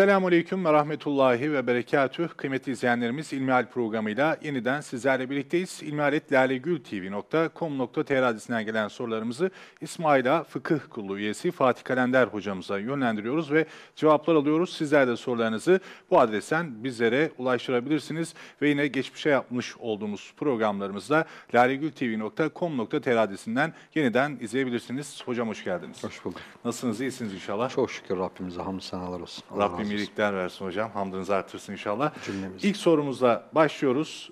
Esselamu Aleyküm ve Rahmetullahi ve Berekatüh. Kıymetli izleyenlerimiz İlmihal programıyla yeniden sizlerle birlikteyiz. ilmihaletlalegültv.com.tr adresinden gelen sorularımızı İsmaila Fıkıh Kurulu üyesi Fatih Kalender hocamıza yönlendiriyoruz ve cevaplar alıyoruz. Sizler de sorularınızı bu adresten bizlere ulaştırabilirsiniz. Ve yine geçmişe yapmış olduğumuz programlarımızda lalegültv.com.tr adresinden yeniden izleyebilirsiniz. Hocam hoş geldiniz. Hoş bulduk. Nasılsınız? İyisiniz inşallah. Çok şükür Rabbimize hamd senalar olsun. Allah Rabbim. İyilikler versin hocam. Hamdınızı artırsın inşallah. Cümlemiz. İlk sorumuzla başlıyoruz.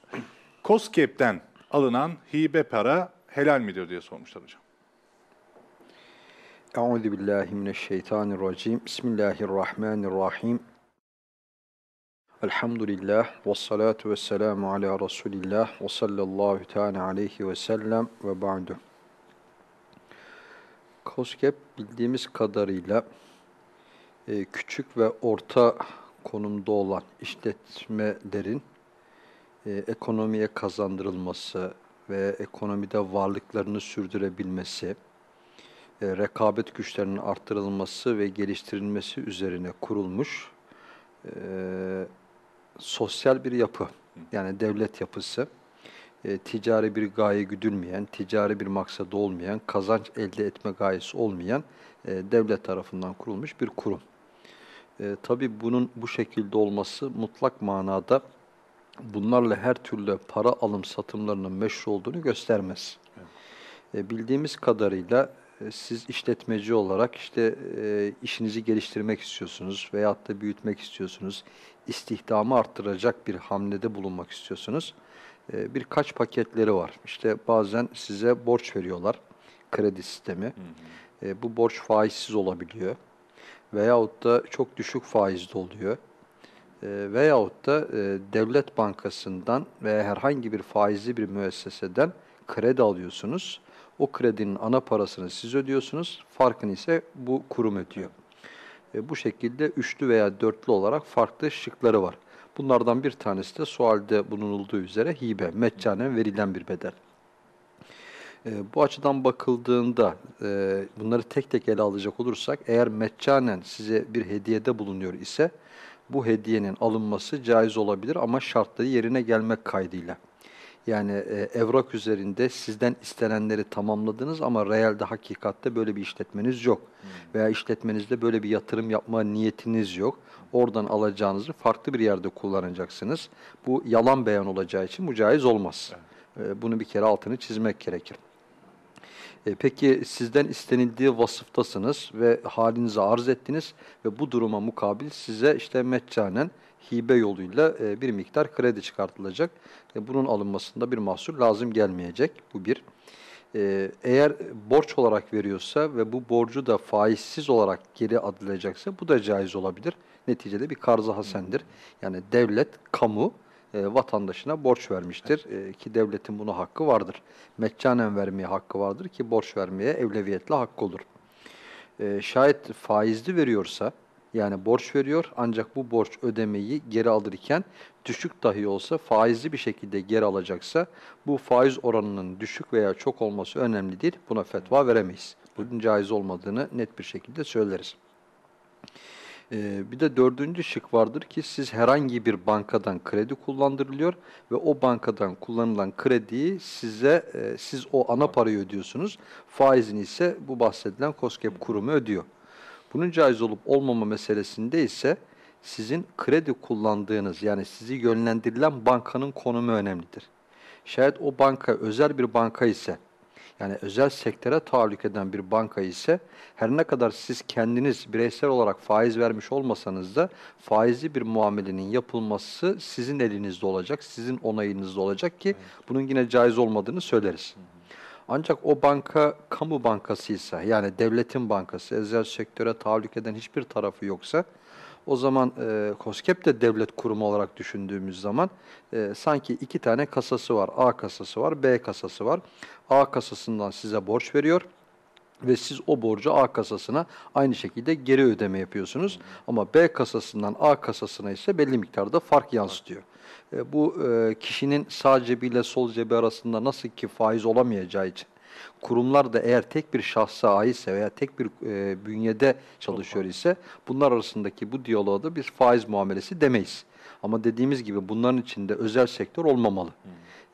COSGAP'ten alınan hibe para helal midir diye sormuşlar hocam. Euzu billahi mineşşeytanirracim. Bismillahirrahmanirrahim. Elhamdülillah ve salatu ve selamu ala Resulillah ve sallallahu teala aleyhi ve sellem ve ba'du. COSGAP bildiğimiz kadarıyla e, küçük ve orta konumda olan işletmelerin e, ekonomiye kazandırılması ve ekonomide varlıklarını sürdürebilmesi, e, rekabet güçlerinin arttırılması ve geliştirilmesi üzerine kurulmuş sosyal bir yapı, yani devlet yapısı, e, ticari bir gaye güdülmeyen, ticari bir maksadı olmayan, kazanç elde etme gayesi olmayan e, devlet tarafından kurulmuş bir kurum. E, tabii bunun bu şekilde olması mutlak manada bunlarla her türlü para alım satımlarının meşru olduğunu göstermez. E, bildiğimiz kadarıyla e, siz işletmeci olarak işte e, işinizi geliştirmek istiyorsunuz veyahut da büyütmek istiyorsunuz, istihdamı arttıracak bir hamlede bulunmak istiyorsunuz. E, birkaç paketleri var. İşte bazen size borç veriyorlar, kredi sistemi. E, bu borç faizsiz olabiliyor veyahut da çok düşük faizli oluyor. E, veyahut da e, devlet bankasından veya herhangi bir faizli bir müesseseden kredi alıyorsunuz. O kredinin ana parasını siz ödüyorsunuz, farkını ise bu kurum ödüyor. E, bu şekilde üçlü veya dörtlü olarak farklı şıkları var. Bunlardan bir tanesi de sualde bulunulduğu üzere hibe, meccanen verilen bir bedel. E, bu açıdan bakıldığında e, bunları tek tek ele alacak olursak eğer meccanen size bir hediyede bulunuyor ise bu hediyenin alınması caiz olabilir ama şartları yerine gelmek kaydıyla. Yani e, evrak üzerinde sizden istenenleri tamamladınız ama realde hakikatte böyle bir işletmeniz yok. Veya işletmenizde böyle bir yatırım yapma niyetiniz yok. Oradan alacağınızı farklı bir yerde kullanacaksınız. Bu yalan beyan olacağı için bu caiz olmaz. E, bunu bir kere altını çizmek gerekir. E, peki sizden istenildiği vasıftasınız ve halinizi arz ettiniz ve bu duruma mukabil size işte meccanen hibe yoluyla e, bir miktar kredi çıkartılacak. E, bunun alınmasında bir mahsur lazım gelmeyecek. Bu bir. E, eğer borç olarak veriyorsa ve bu borcu da faizsiz olarak geri adılacaksa bu da caiz olabilir. Neticede bir karz-ı hasendir. Yani devlet, kamu e, vatandaşına borç vermiştir e, ki devletin buna hakkı vardır. Meccanen vermeye hakkı vardır ki borç vermeye evleviyetle hakkı olur. E, şayet faizli veriyorsa yani borç veriyor ancak bu borç ödemeyi geri alırken düşük dahi olsa faizli bir şekilde geri alacaksa bu faiz oranının düşük veya çok olması önemli değil. Buna fetva veremeyiz. Bunun caiz olmadığını net bir şekilde söyleriz. Ee, bir de dördüncü şık vardır ki siz herhangi bir bankadan kredi kullandırılıyor ve o bankadan kullanılan krediyi size e, siz o ana parayı ödüyorsunuz. Faizini ise bu bahsedilen COSGAP kurumu ödüyor. Bunun caiz olup olmama meselesinde ise sizin kredi kullandığınız yani sizi yönlendirilen bankanın konumu önemlidir. Şayet o banka özel bir banka ise yani özel sektöre tahallük eden bir banka ise her ne kadar siz kendiniz bireysel olarak faiz vermiş olmasanız da faizli bir muamelenin yapılması sizin elinizde olacak, sizin onayınızda olacak ki bunun yine caiz olmadığını söyleriz. Ancak o banka kamu bankasıysa yani devletin bankası, özel sektöre tahallük eden hiçbir tarafı yoksa o zaman e, COSGAP de devlet kurumu olarak düşündüğümüz zaman e, sanki iki tane kasası var. A kasası var, B kasası var. A kasasından size borç veriyor ve siz o borcu A kasasına aynı şekilde geri ödeme yapıyorsunuz. Ama B kasasından A kasasına ise belli miktarda fark yansıtıyor. E, bu e, kişinin sağ cebiyle sol cebi arasında nasıl ki faiz olamayacağı için Kurumlar da eğer tek bir şahsa aitse veya tek bir e, bünyede çalışıyor ise bunlar arasındaki bu diyaloğa da bir faiz muamelesi demeyiz. Ama dediğimiz gibi bunların içinde özel sektör olmamalı.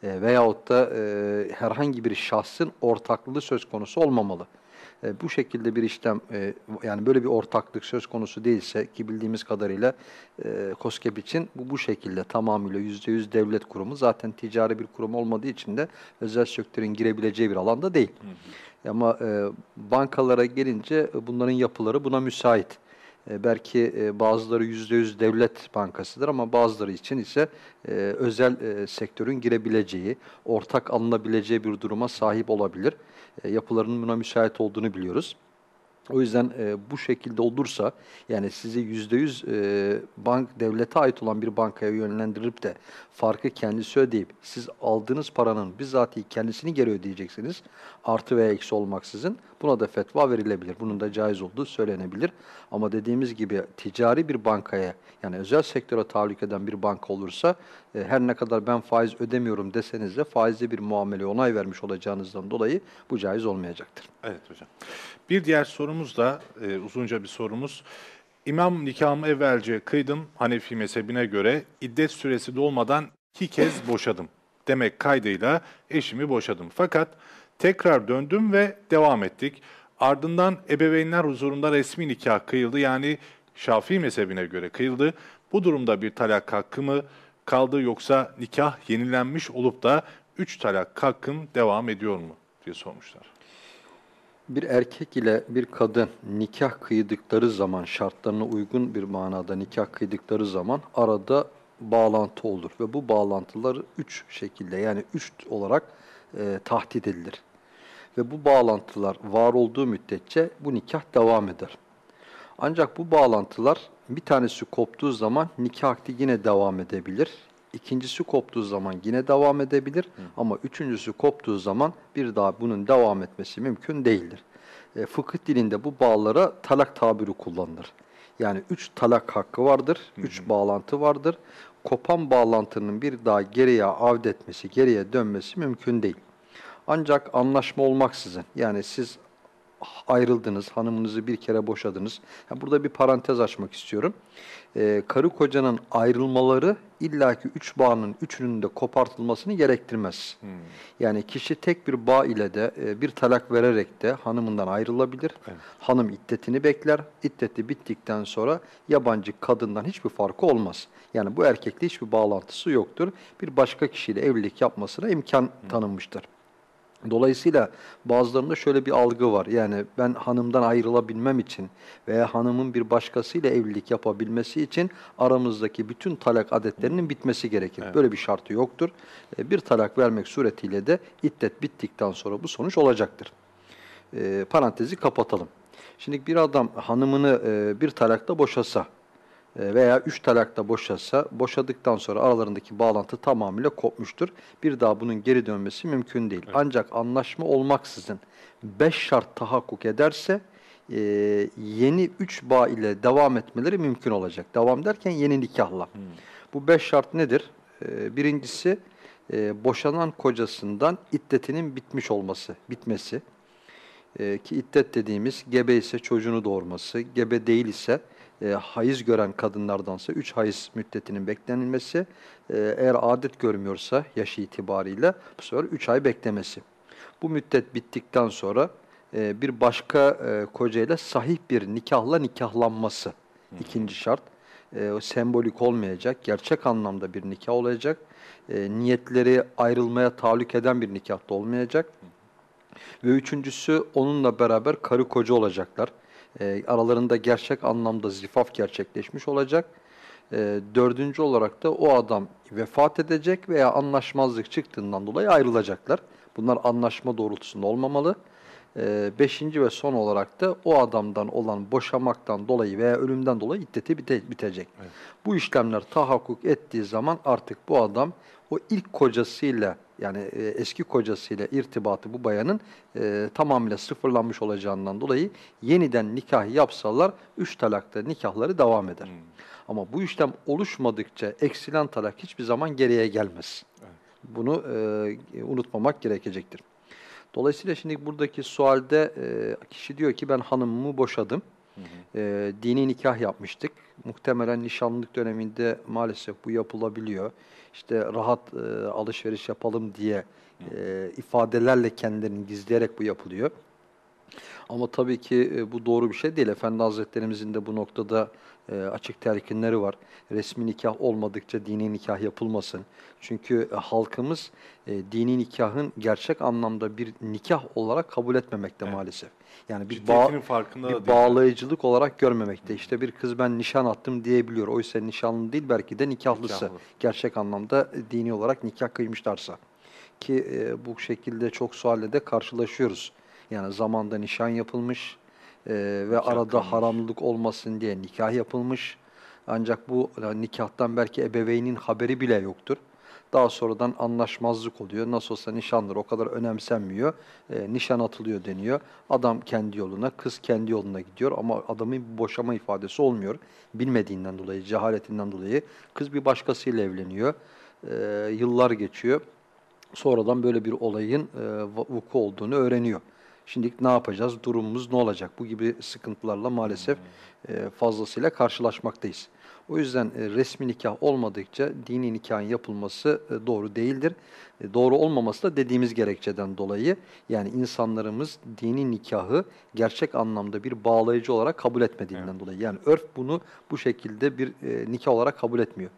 E, veyahut da e, herhangi bir şahsın ortaklığı söz konusu olmamalı. E, bu şekilde bir işlem e, yani böyle bir ortaklık söz konusu değilse ki bildiğimiz kadarıyla e, COSGAP için bu bu şekilde tamamıyla %100 devlet kurumu zaten ticari bir kurum olmadığı için de özel sektörün girebileceği bir alanda değil. Ama e, bankalara gelince bunların yapıları buna müsait. E, belki e, bazıları %100 devlet bankasıdır ama bazıları için ise e, özel sektörün girebileceği, ortak alınabileceği bir duruma sahip olabilir. Yapılarının buna müsait olduğunu biliyoruz. O yüzden e, bu şekilde olursa yani sizi yüzde yüz e, bank devlete ait olan bir bankaya yönlendirip de farkı kendisi ödeyip siz aldığınız paranın bizzat kendisini geri ödeyeceksiniz. Artı veya eksi olmaksızın buna da fetva verilebilir. Bunun da caiz olduğu söylenebilir. Ama dediğimiz gibi ticari bir bankaya yani özel sektöre tahallük eden bir banka olursa e, her ne kadar ben faiz ödemiyorum deseniz de faizli bir muamele onay vermiş olacağınızdan dolayı bu caiz olmayacaktır. Evet hocam. Bir diğer sorumuz da e, uzunca bir sorumuz. İmam nikahımı evvelce kıydım Hanefi mezhebine göre iddet süresi dolmadan iki kez boşadım demek kaydıyla eşimi boşadım. Fakat tekrar döndüm ve devam ettik. Ardından ebeveynler huzurunda resmi nikah kıyıldı yani Şafii mezhebine göre kıyıldı. Bu durumda bir talak hakkı mı kaldı yoksa nikah yenilenmiş olup da üç talak hakkım devam ediyor mu diye sormuşlar. Bir erkek ile bir kadın nikah kıydıkları zaman, şartlarına uygun bir manada nikah kıydıkları zaman arada bağlantı olur. Ve bu bağlantılar üç şekilde yani üç olarak e, tahdit edilir. Ve bu bağlantılar var olduğu müddetçe bu nikah devam eder. Ancak bu bağlantılar bir tanesi koptuğu zaman nikah akdi yine devam edebilir. İkincisi koptuğu zaman yine devam edebilir Hı. ama üçüncüsü koptuğu zaman bir daha bunun devam etmesi mümkün değildir. E, fıkıh dilinde bu bağlara talak tabiri kullanılır. Yani üç talak hakkı vardır, Hı. üç bağlantı vardır. Kopan bağlantının bir daha geriye avd etmesi, geriye dönmesi mümkün değil. Ancak anlaşma olmaksızın yani siz ayrıldınız, hanımınızı bir kere boşadınız. Yani burada bir parantez açmak istiyorum. Ee, karı kocanın ayrılmaları illaki üç bağının üçünün de kopartılmasını gerektirmez. Hmm. Yani kişi tek bir bağ ile de e, bir talak vererek de hanımından ayrılabilir. Evet. Hanım iddetini bekler. İddeti bittikten sonra yabancı kadından hiçbir farkı olmaz. Yani bu erkekle hiçbir bağlantısı yoktur. Bir başka kişiyle evlilik yapmasına imkan hmm. tanınmıştır. Dolayısıyla bazılarında şöyle bir algı var. Yani ben hanımdan ayrılabilmem için veya hanımın bir başkasıyla evlilik yapabilmesi için aramızdaki bütün talak adetlerinin bitmesi gerekir. Evet. Böyle bir şartı yoktur. E, bir talak vermek suretiyle de iddet bittikten sonra bu sonuç olacaktır. E, parantezi kapatalım. Şimdi bir adam hanımını e, bir talakta boşasa, veya üç talakta boşasa, boşadıktan sonra aralarındaki bağlantı tamamıyla kopmuştur. Bir daha bunun geri dönmesi mümkün değil. Evet. Ancak anlaşma olmaksızın beş şart tahakkuk ederse e, yeni üç bağ ile devam etmeleri mümkün olacak. Devam derken yeni nikahla. Hmm. Bu beş şart nedir? E, birincisi e, boşanan kocasından iddetinin bitmiş olması, bitmesi. E, ki iddet dediğimiz gebe ise çocuğunu doğurması, gebe değil ise e, hayız gören kadınlardansa 3 hayız müddetinin beklenilmesi, e, eğer adet görmüyorsa yaş itibariyle bu sefer 3 ay beklemesi. Bu müddet bittikten sonra e, bir başka e, kocayla sahih bir nikahla nikahlanması Hı. ikinci şart. E, o sembolik olmayacak, gerçek anlamda bir nikah olacak. E, niyetleri ayrılmaya tahallük eden bir nikah da olmayacak. Ve üçüncüsü onunla beraber karı koca olacaklar e, aralarında gerçek anlamda zifaf gerçekleşmiş olacak. E, dördüncü olarak da o adam vefat edecek veya anlaşmazlık çıktığından dolayı ayrılacaklar. Bunlar anlaşma doğrultusunda olmamalı. E, beşinci ve son olarak da o adamdan olan boşamaktan dolayı veya ölümden dolayı iddeti bite, bitecek. Evet. Bu işlemler tahakkuk ettiği zaman artık bu adam o ilk kocasıyla yani e, eski kocasıyla irtibatı bu bayanın e, tamamıyla sıfırlanmış olacağından dolayı yeniden nikah yapsalar üç talakta nikahları devam eder. Hmm. Ama bu işlem oluşmadıkça eksilen talak hiçbir zaman geriye gelmez. Evet. Bunu e, unutmamak gerekecektir. Dolayısıyla şimdi buradaki sualde e, kişi diyor ki ben hanımımı boşadım. E, dini nikah yapmıştık. Muhtemelen nişanlılık döneminde maalesef bu yapılabiliyor. İşte rahat e, alışveriş yapalım diye e, ifadelerle kendilerini gizleyerek bu yapılıyor. Ama tabii ki e, bu doğru bir şey değil. Efendi Hazretlerimizin de bu noktada e, açık telkinleri var. Resmi nikah olmadıkça dini nikah yapılmasın. Çünkü e, halkımız e, dini nikahın gerçek anlamda bir nikah olarak kabul etmemekte Evet. maalesef. Yani bir, bağ, bir bağlayıcılık olarak görmemekte. İşte bir kız ben nişan attım diyebiliyor. Oysa nişanlı değil belki de nikahlısı. Nikahlı. Gerçek anlamda e, dini olarak nikah kıymışlarsa. Ki e, bu şekilde çok sualle de karşılaşıyoruz. Yani zamanda nişan yapılmış e, ve Nikah arada kılınmış. haramlık olmasın diye nikah yapılmış. Ancak bu nikahtan belki ebeveynin haberi bile yoktur. Daha sonradan anlaşmazlık oluyor. Nasıl olsa nişandır o kadar önemsenmiyor. E, nişan atılıyor deniyor. Adam kendi yoluna, kız kendi yoluna gidiyor ama adamın boşama ifadesi olmuyor. Bilmediğinden dolayı, cehaletinden dolayı kız bir başkasıyla evleniyor. E, yıllar geçiyor. Sonradan böyle bir olayın e, vuku olduğunu öğreniyor. Şimdi ne yapacağız? Durumumuz ne olacak? Bu gibi sıkıntılarla maalesef e, fazlasıyla karşılaşmaktayız. O yüzden e, resmi nikah olmadıkça dini nikahın yapılması e, doğru değildir. E, doğru olmaması da dediğimiz gerekçeden dolayı yani insanlarımız dini nikahı gerçek anlamda bir bağlayıcı olarak kabul etmediğinden dolayı. Yani örf bunu bu şekilde bir e, nikah olarak kabul etmiyor.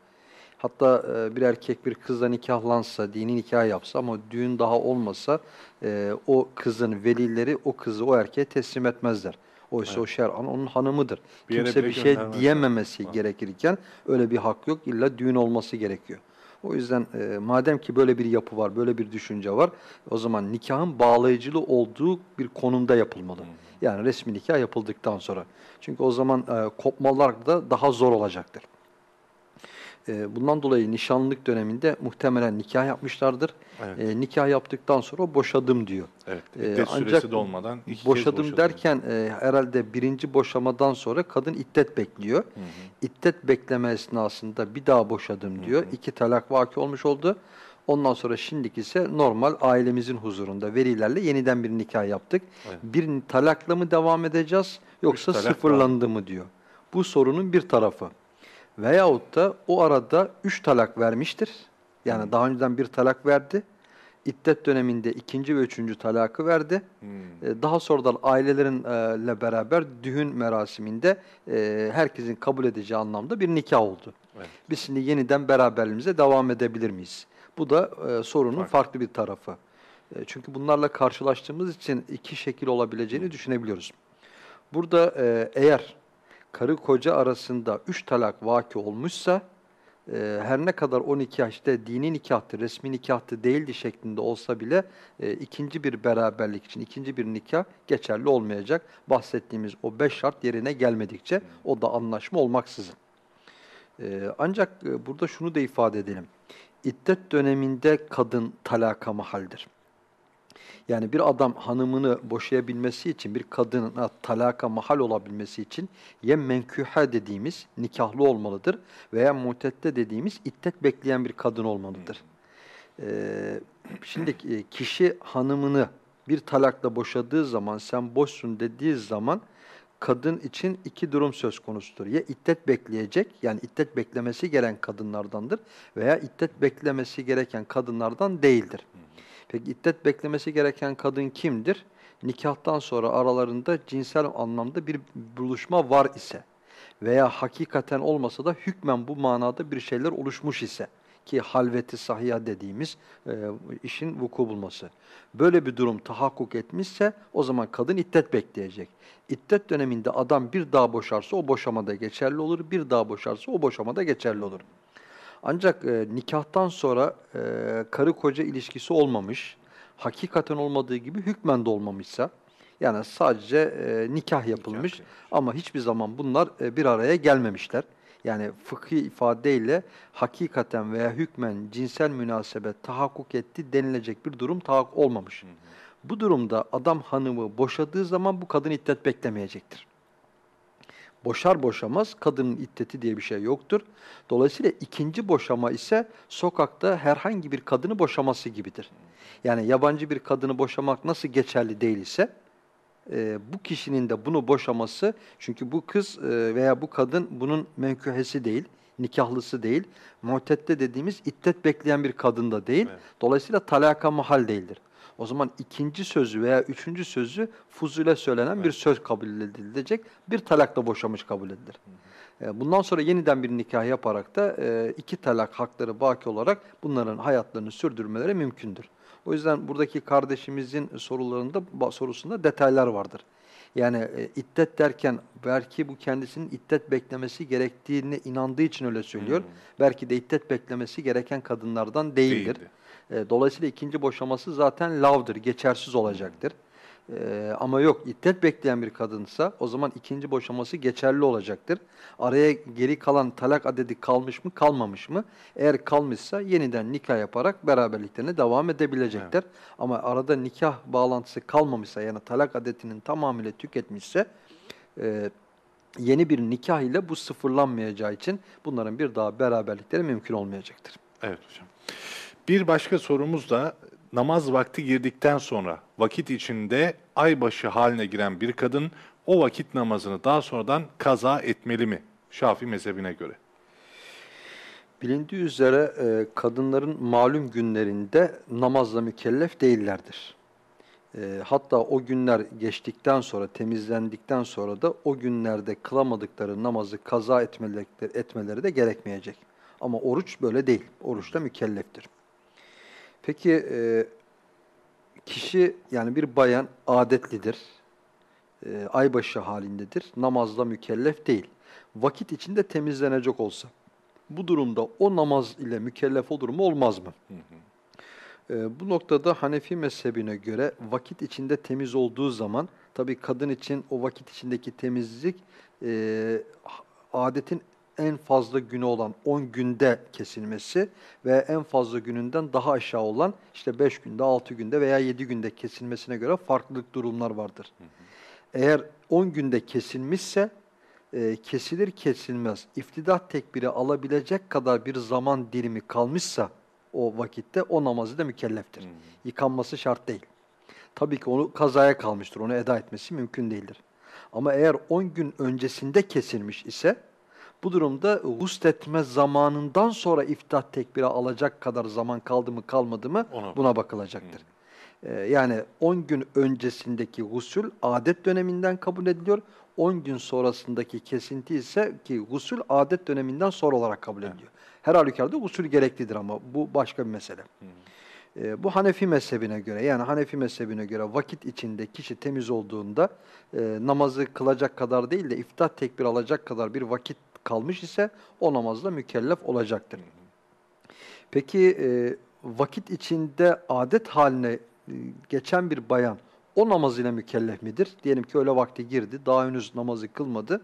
Hatta e, bir erkek bir kızla nikahlansa, dini nikah yapsa ama düğün daha olmasa e, o kızın velileri o kızı o erkeğe teslim etmezler. Oysa o şer'an onun hanımıdır. Bir Kimse bir şey diyememesi Ha. gerekirken öyle bir hak yok. İlla düğün olması gerekiyor. O yüzden e, madem ki böyle bir yapı var, böyle bir düşünce var, o zaman nikahın bağlayıcılı olduğu bir konumda yapılmalı. Yani resmi nikah yapıldıktan sonra. Çünkü o zaman e, kopmalar da daha zor olacaktır. E, bundan dolayı nişanlılık döneminde muhtemelen nikah yapmışlardır. Evet. E, nikah yaptıktan sonra boşadım diyor. Evet. Ee, İddet ancak süresi dolmadan iki kez boşadım boşadım. derken e, herhalde birinci boşamadan sonra kadın iddet bekliyor. İddet bekleme esnasında bir daha boşadım diyor. İki talak vaki olmuş oldu. Ondan sonra şimdiki ise normal ailemizin huzurunda velilerle yeniden bir nikah yaptık. Evet. Bir talakla mı devam edeceğiz yoksa sıfırlandı mı diyor. Bu sorunun bir tarafı. Veyahut da o arada üç talak vermiştir. Yani daha önceden bir talak verdi. İddet döneminde ikinci ve üçüncü talakı verdi. Hmm. E, Daha sonradan ailelerinle beraber düğün merasiminde e, herkesin kabul edeceği anlamda bir nikah oldu. Evet. Biz şimdi yeniden beraberliğimize devam edebilir miyiz? Bu da e, sorunun Farklı. farklı bir tarafı. E, çünkü bunlarla karşılaştığımız için iki şekil olabileceğini düşünebiliyoruz. Burada eğer karı koca arasında üç talak vaki olmuşsa e, her ne kadar o nikah işte dini nikahtı, resmi nikahtı değildi şeklinde olsa bile e, ikinci bir beraberlik için ikinci bir nikah geçerli olmayacak. Bahsettiğimiz o beş şart yerine gelmedikçe o da anlaşma olmaksızın. E, ancak e, burada şunu da ifade edelim. İddet döneminde kadın talaka mahaldir. Yani bir adam hanımını boşayabilmesi için, bir kadına talaka mahal olabilmesi için ya menkühe dediğimiz nikahlı olmalıdır veya mutette dediğimiz iddet bekleyen bir kadın olmalıdır. Ee, şimdi e, kişi hanımını bir talakla boşadığı zaman sen boşsun dediği zaman kadın için iki durum söz konusudur. Ya iddet bekleyecek yani iddet beklemesi gereken kadınlardandır veya iddet beklemesi gereken kadınlardan değildir. Peki iddet beklemesi gereken kadın kimdir? Nikahtan sonra aralarında cinsel anlamda bir buluşma var ise veya hakikaten olmasa da hükmen bu manada bir şeyler oluşmuş ise ki halveti sahiha dediğimiz e, işin vuku bulması. Böyle bir durum tahakkuk etmişse o zaman kadın iddet bekleyecek. İddet döneminde adam bir daha boşarsa o boşamada geçerli olur, bir daha boşarsa o boşamada geçerli olur. Ancak e, nikahtan sonra e, karı koca ilişkisi olmamış, hakikaten olmadığı gibi hükmen de olmamışsa, yani sadece e, nikah yapılmış yapılmış. ama hiçbir zaman bunlar e, bir araya gelmemişler. Yani fıkhi ifadeyle hakikaten veya hükmen cinsel münasebet tahakkuk etti denilecek bir durum tahakkuk olmamış. Bu durumda adam hanımı boşadığı zaman bu kadın iddet beklemeyecektir. Boşar boşamaz kadının iddeti diye bir şey yoktur. Dolayısıyla ikinci boşama ise sokakta herhangi bir kadını boşaması gibidir. Yani yabancı bir kadını boşamak nasıl geçerli değil ise e, bu kişinin de bunu boşaması çünkü bu kız e, veya bu kadın bunun menkühesi değil, nikahlısı değil, muhtette dediğimiz iddet bekleyen bir kadın da değil. Evet. Dolayısıyla talaka mahal değildir. O zaman ikinci sözü veya üçüncü sözü fuzule söylenen bir söz kabul edilecek. Bir talakla boşamış kabul edilir. E, Bundan sonra yeniden bir nikah yaparak da e, iki talak hakları baki olarak bunların hayatlarını sürdürmeleri mümkündür. O yüzden buradaki kardeşimizin sorularında sorusunda detaylar vardır. Yani e, iddet derken belki bu kendisinin iddet beklemesi gerektiğine inandığı için öyle söylüyor. Belki de iddet beklemesi gereken kadınlardan değildir. Değildi. E, Dolayısıyla ikinci boşaması zaten lavdır, geçersiz olacaktır. E, ama yok iddet bekleyen bir kadınsa o zaman ikinci boşaması geçerli olacaktır. Araya geri kalan talak adedi kalmış mı kalmamış mı? Eğer kalmışsa yeniden nikah yaparak beraberliklerine devam edebilecekler. Ama arada nikah bağlantısı kalmamışsa yani talak adetinin tamamıyla tüketmişse e, yeni bir nikah ile bu sıfırlanmayacağı için bunların bir daha beraberlikleri mümkün olmayacaktır. Evet hocam. Bir başka sorumuz da namaz vakti girdikten sonra vakit içinde aybaşı haline giren bir kadın o vakit namazını daha sonradan kaza etmeli mi? Şafii mezhebine göre. Bilindiği üzere e, kadınların malum günlerinde namazla mükellef değillerdir. E, hatta o günler geçtikten sonra, temizlendikten sonra da o günlerde kılamadıkları namazı kaza etmeleri, etmeleri de gerekmeyecek. Ama oruç böyle değil. Oruçta mükelleftir. Peki e, kişi yani bir bayan adetlidir. E, aybaşı halindedir. Namazla mükellef değil. Vakit içinde temizlenecek olsa bu durumda o namaz ile mükellef olur mu olmaz mı? E, bu noktada Hanefi mezhebine göre vakit içinde temiz olduğu zaman tabii kadın için o vakit içindeki temizlik e, adetin en fazla günü olan 10 günde kesilmesi ve en fazla gününden daha aşağı olan işte 5 günde, 6 günde veya 7 günde kesilmesine göre farklılık durumlar vardır. Eğer 10 günde kesilmişse e, kesilir kesilmez iftidat tekbiri alabilecek kadar bir zaman dilimi kalmışsa o vakitte o namazı da mükelleftir. Yıkanması şart değil. Tabii ki onu kazaya kalmıştır. Onu eda etmesi mümkün değildir. Ama eğer 10 gün öncesinde kesilmiş ise bu durumda gusletme zamanından sonra iftihat tekbiri alacak kadar zaman kaldı mı kalmadı mı Ona buna bakılacaktır. Ee, yani 10 gün öncesindeki gusül adet döneminden kabul ediliyor. 10 gün sonrasındaki kesinti ise ki gusül adet döneminden sonra olarak kabul ediliyor. Her halükarda gusül gereklidir ama bu başka bir mesele. Ee, bu Hanefi mezhebine göre yani Hanefi mezhebine göre vakit içinde kişi temiz olduğunda e, namazı kılacak kadar değil de iftar tekbir alacak kadar bir vakit kalmış ise o namazla mükellef olacaktır. Peki e, vakit içinde adet haline e, geçen bir bayan o namaz ile mükellef midir? Diyelim ki öyle vakti girdi, daha henüz namazı kılmadı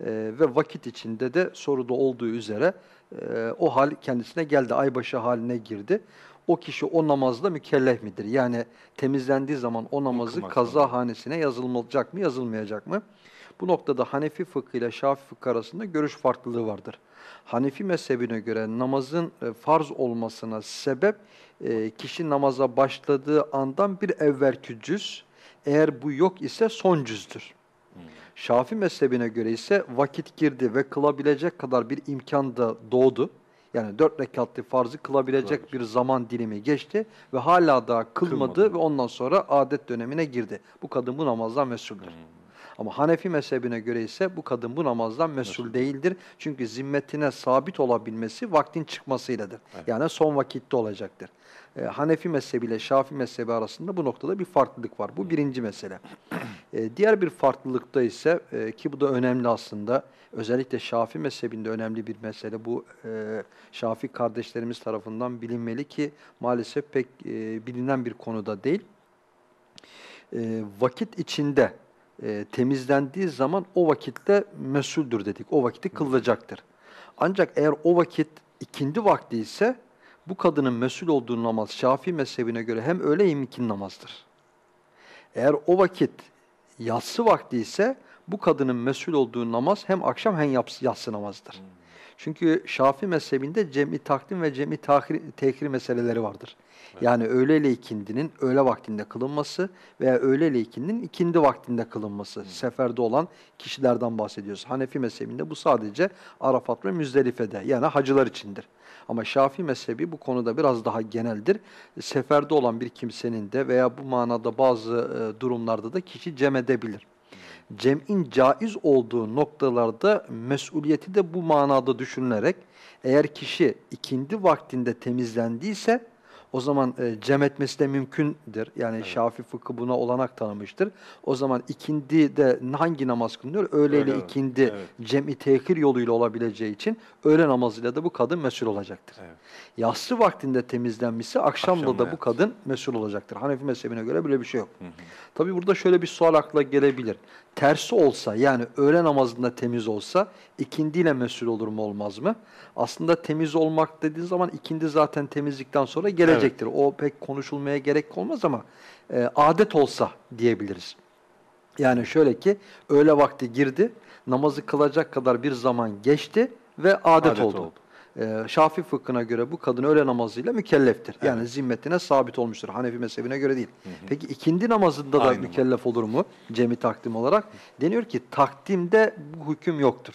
e, ve vakit içinde de soruda olduğu üzere e, o hal kendisine geldi, aybaşı haline girdi. O kişi o namazla mükellef midir? Yani temizlendiği zaman o namazı Kılmak kaza hanesine yazılacak mı, yazılmayacak mı? Bu noktada Hanefi fıkhı ile Şafii fıkhı arasında görüş farklılığı vardır. Hanefi mezhebine göre namazın e, farz olmasına sebep e, kişi namaza başladığı andan bir evvelki cüz, eğer bu yok ise son cüzdür. Şafii mezhebine göre ise vakit girdi ve kılabilecek kadar bir imkan da doğdu. Yani dört rekatlı farzı kılabilecek bir zaman dilimi geçti ve hala daha kılmadı, Kılmadı. ve ondan sonra adet dönemine girdi. Bu kadın bu namazdan mesuldür. Ama Hanefi mezhebine göre ise bu kadın bu namazdan mesul değildir. Çünkü zimmetine sabit olabilmesi vaktin çıkmasıyladır. Yani son vakitte olacaktır. Ee, Hanefi mezhebiyle Şafii mezhebi arasında bu noktada bir farklılık var. Bu birinci mesele. Ee, diğer bir farklılıkta ise e, ki bu da önemli aslında. Özellikle Şafii mezhebinde önemli bir mesele. Bu e, Şafii kardeşlerimiz tarafından bilinmeli ki maalesef pek e, bilinen bir konuda değil. E, vakit içinde e, temizlendiği zaman o vakitte mesuldür dedik. O vakiti kılınacaktır. Ancak eğer o vakit ikindi vakti ise bu kadının mesul olduğu namaz Şafii mezhebine göre hem öğle hem ikindi namazdır. Eğer o vakit yatsı vakti ise bu kadının mesul olduğu namaz hem akşam hem yatsı namazıdır. Çünkü Şafii mezhebinde cem'i takdim ve cem'i tahir, meseleleri vardır. Yani öğle ile ikindinin öğle vaktinde kılınması veya öğle ile ikindinin ikindi vaktinde kılınması. Seferde olan kişilerden bahsediyoruz. Hanefi mezhebinde bu sadece Arafat ve Müzdelife'de yani hacılar içindir. Ama Şafii mezhebi bu konuda biraz daha geneldir. Seferde olan bir kimsenin de veya bu manada bazı e, durumlarda da kişi cem edebilir. Cem'in caiz olduğu noktalarda mesuliyeti de bu manada düşünülerek eğer kişi ikindi vaktinde temizlendiyse o zaman e, cem etmesi de mümkündür. Yani Şafii fıkhı buna olanak tanımıştır. O zaman ikindi de hangi namaz kılınıyor? Öğle ile Öğle, ikindi evet. cem'i tehir yoluyla olabileceği için öğle namazıyla da bu kadın mesul olacaktır. Evet. Yatsı vaktinde temizlenmişse akşamda Akşamda da bu kadın mesul olacaktır. Hanefi mezhebine göre böyle bir şey yok. Tabi burada şöyle bir sual akla gelebilir. Tersi olsa yani öğle namazında temiz olsa ikindiyle mesul olur mu olmaz mı? Aslında temiz olmak dediğin zaman ikindi zaten temizlikten sonra gelecektir. O pek konuşulmaya gerek olmaz ama e, adet olsa diyebiliriz. Yani şöyle ki öğle vakti girdi, namazı kılacak kadar bir zaman geçti ve adet, Adet oldu. oldu. Ee, Şafii fıkhına göre bu kadın öğle namazıyla mükelleftir. Yani zimmetine sabit olmuştur. Hanefi mezhebine göre değil. Peki ikindi namazında da Aynı mükellef olur mu? Cemi takdim olarak. Deniyor ki takdimde bu hüküm yoktur.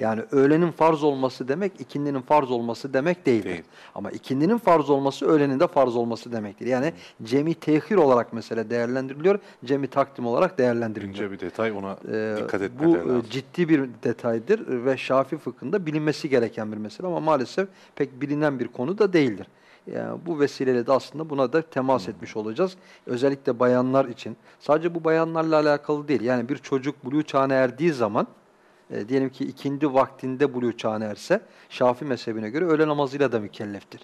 Yani öğlenin farz olması demek ikindinin farz olması demek değildir. Değil. Ama ikindinin farz olması öğlenin de farz olması demektir. Yani cemi tehir olarak mesele değerlendiriliyor, cemi takdim olarak değerlendiriliyor. İnce bir detay ona Ee, dikkat bu etmeleri e, lazım. ciddi bir detaydır ve Şafii fıkhında bilinmesi gereken bir mesele ama maalesef pek bilinen bir konu da değildir. Yani bu vesileyle de aslında buna da temas etmiş olacağız. Özellikle bayanlar için. Sadece bu bayanlarla alakalı değil. Yani bir çocuk buluğ çağına erdiği zaman e, diyelim ki ikindi vaktinde buluğ çağına erse Şafii mezhebine göre öğle namazıyla da mükelleftir.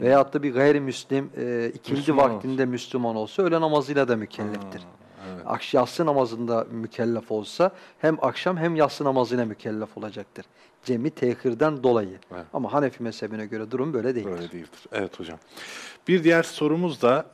Veyahut da bir gayrimüslim e, ikindi Müslüman vaktinde Müslüman olsa öğle namazıyla da mükelleftir. evet. Akş yatsı namazında mükellef olsa hem akşam hem yatsı namazına mükellef olacaktır. Cemi tehirden dolayı. Evet. Ama Hanefi mezhebine göre durum böyle değildir. Böyle değildir. Evet hocam. Bir diğer sorumuz da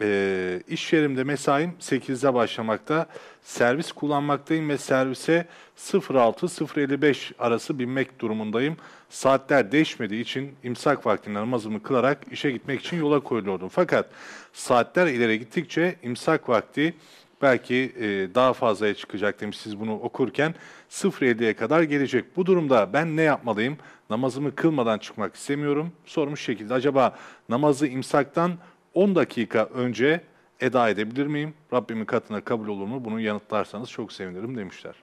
e, iş yerimde mesaim 8'de başlamakta. Servis kullanmaktayım ve servise 06-055 arası binmek durumundayım. Saatler değişmediği için imsak vaktinde namazımı kılarak işe gitmek için yola koyuluyordum. Fakat saatler ileri gittikçe imsak vakti belki e, daha fazlaya çıkacak demiş siz bunu okurken 07'ye kadar gelecek. Bu durumda ben ne yapmalıyım? Namazımı kılmadan çıkmak istemiyorum. Sormuş şekilde acaba namazı imsaktan 10 dakika önce eda edebilir miyim? Rabbimin katına kabul olur mu? Bunu yanıtlarsanız çok sevinirim demişler.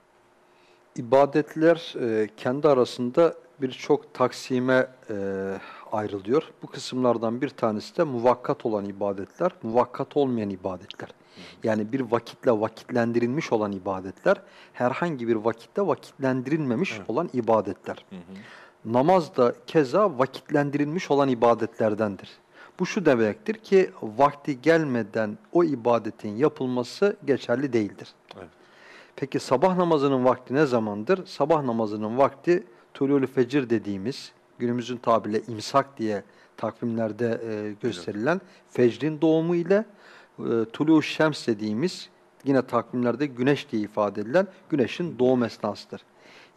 İbadetler e, kendi arasında birçok taksime e, ayrılıyor. Bu kısımlardan bir tanesi de muvakkat olan ibadetler, muvakkat olmayan ibadetler. Yani bir vakitle vakitlendirilmiş olan ibadetler, herhangi bir vakitte vakitlendirilmemiş olan ibadetler. Namaz da keza vakitlendirilmiş olan ibadetlerdendir. Bu şu demektir ki vakti gelmeden o ibadetin yapılması geçerli değildir. Evet. Peki sabah namazının vakti ne zamandır? Sabah namazının vakti tulûl fecir dediğimiz, günümüzün tabiriyle imsak diye takvimlerde e, gösterilen fecrin doğumu ile e, tulû şems dediğimiz yine takvimlerde güneş diye ifade edilen güneşin doğum esnasıdır.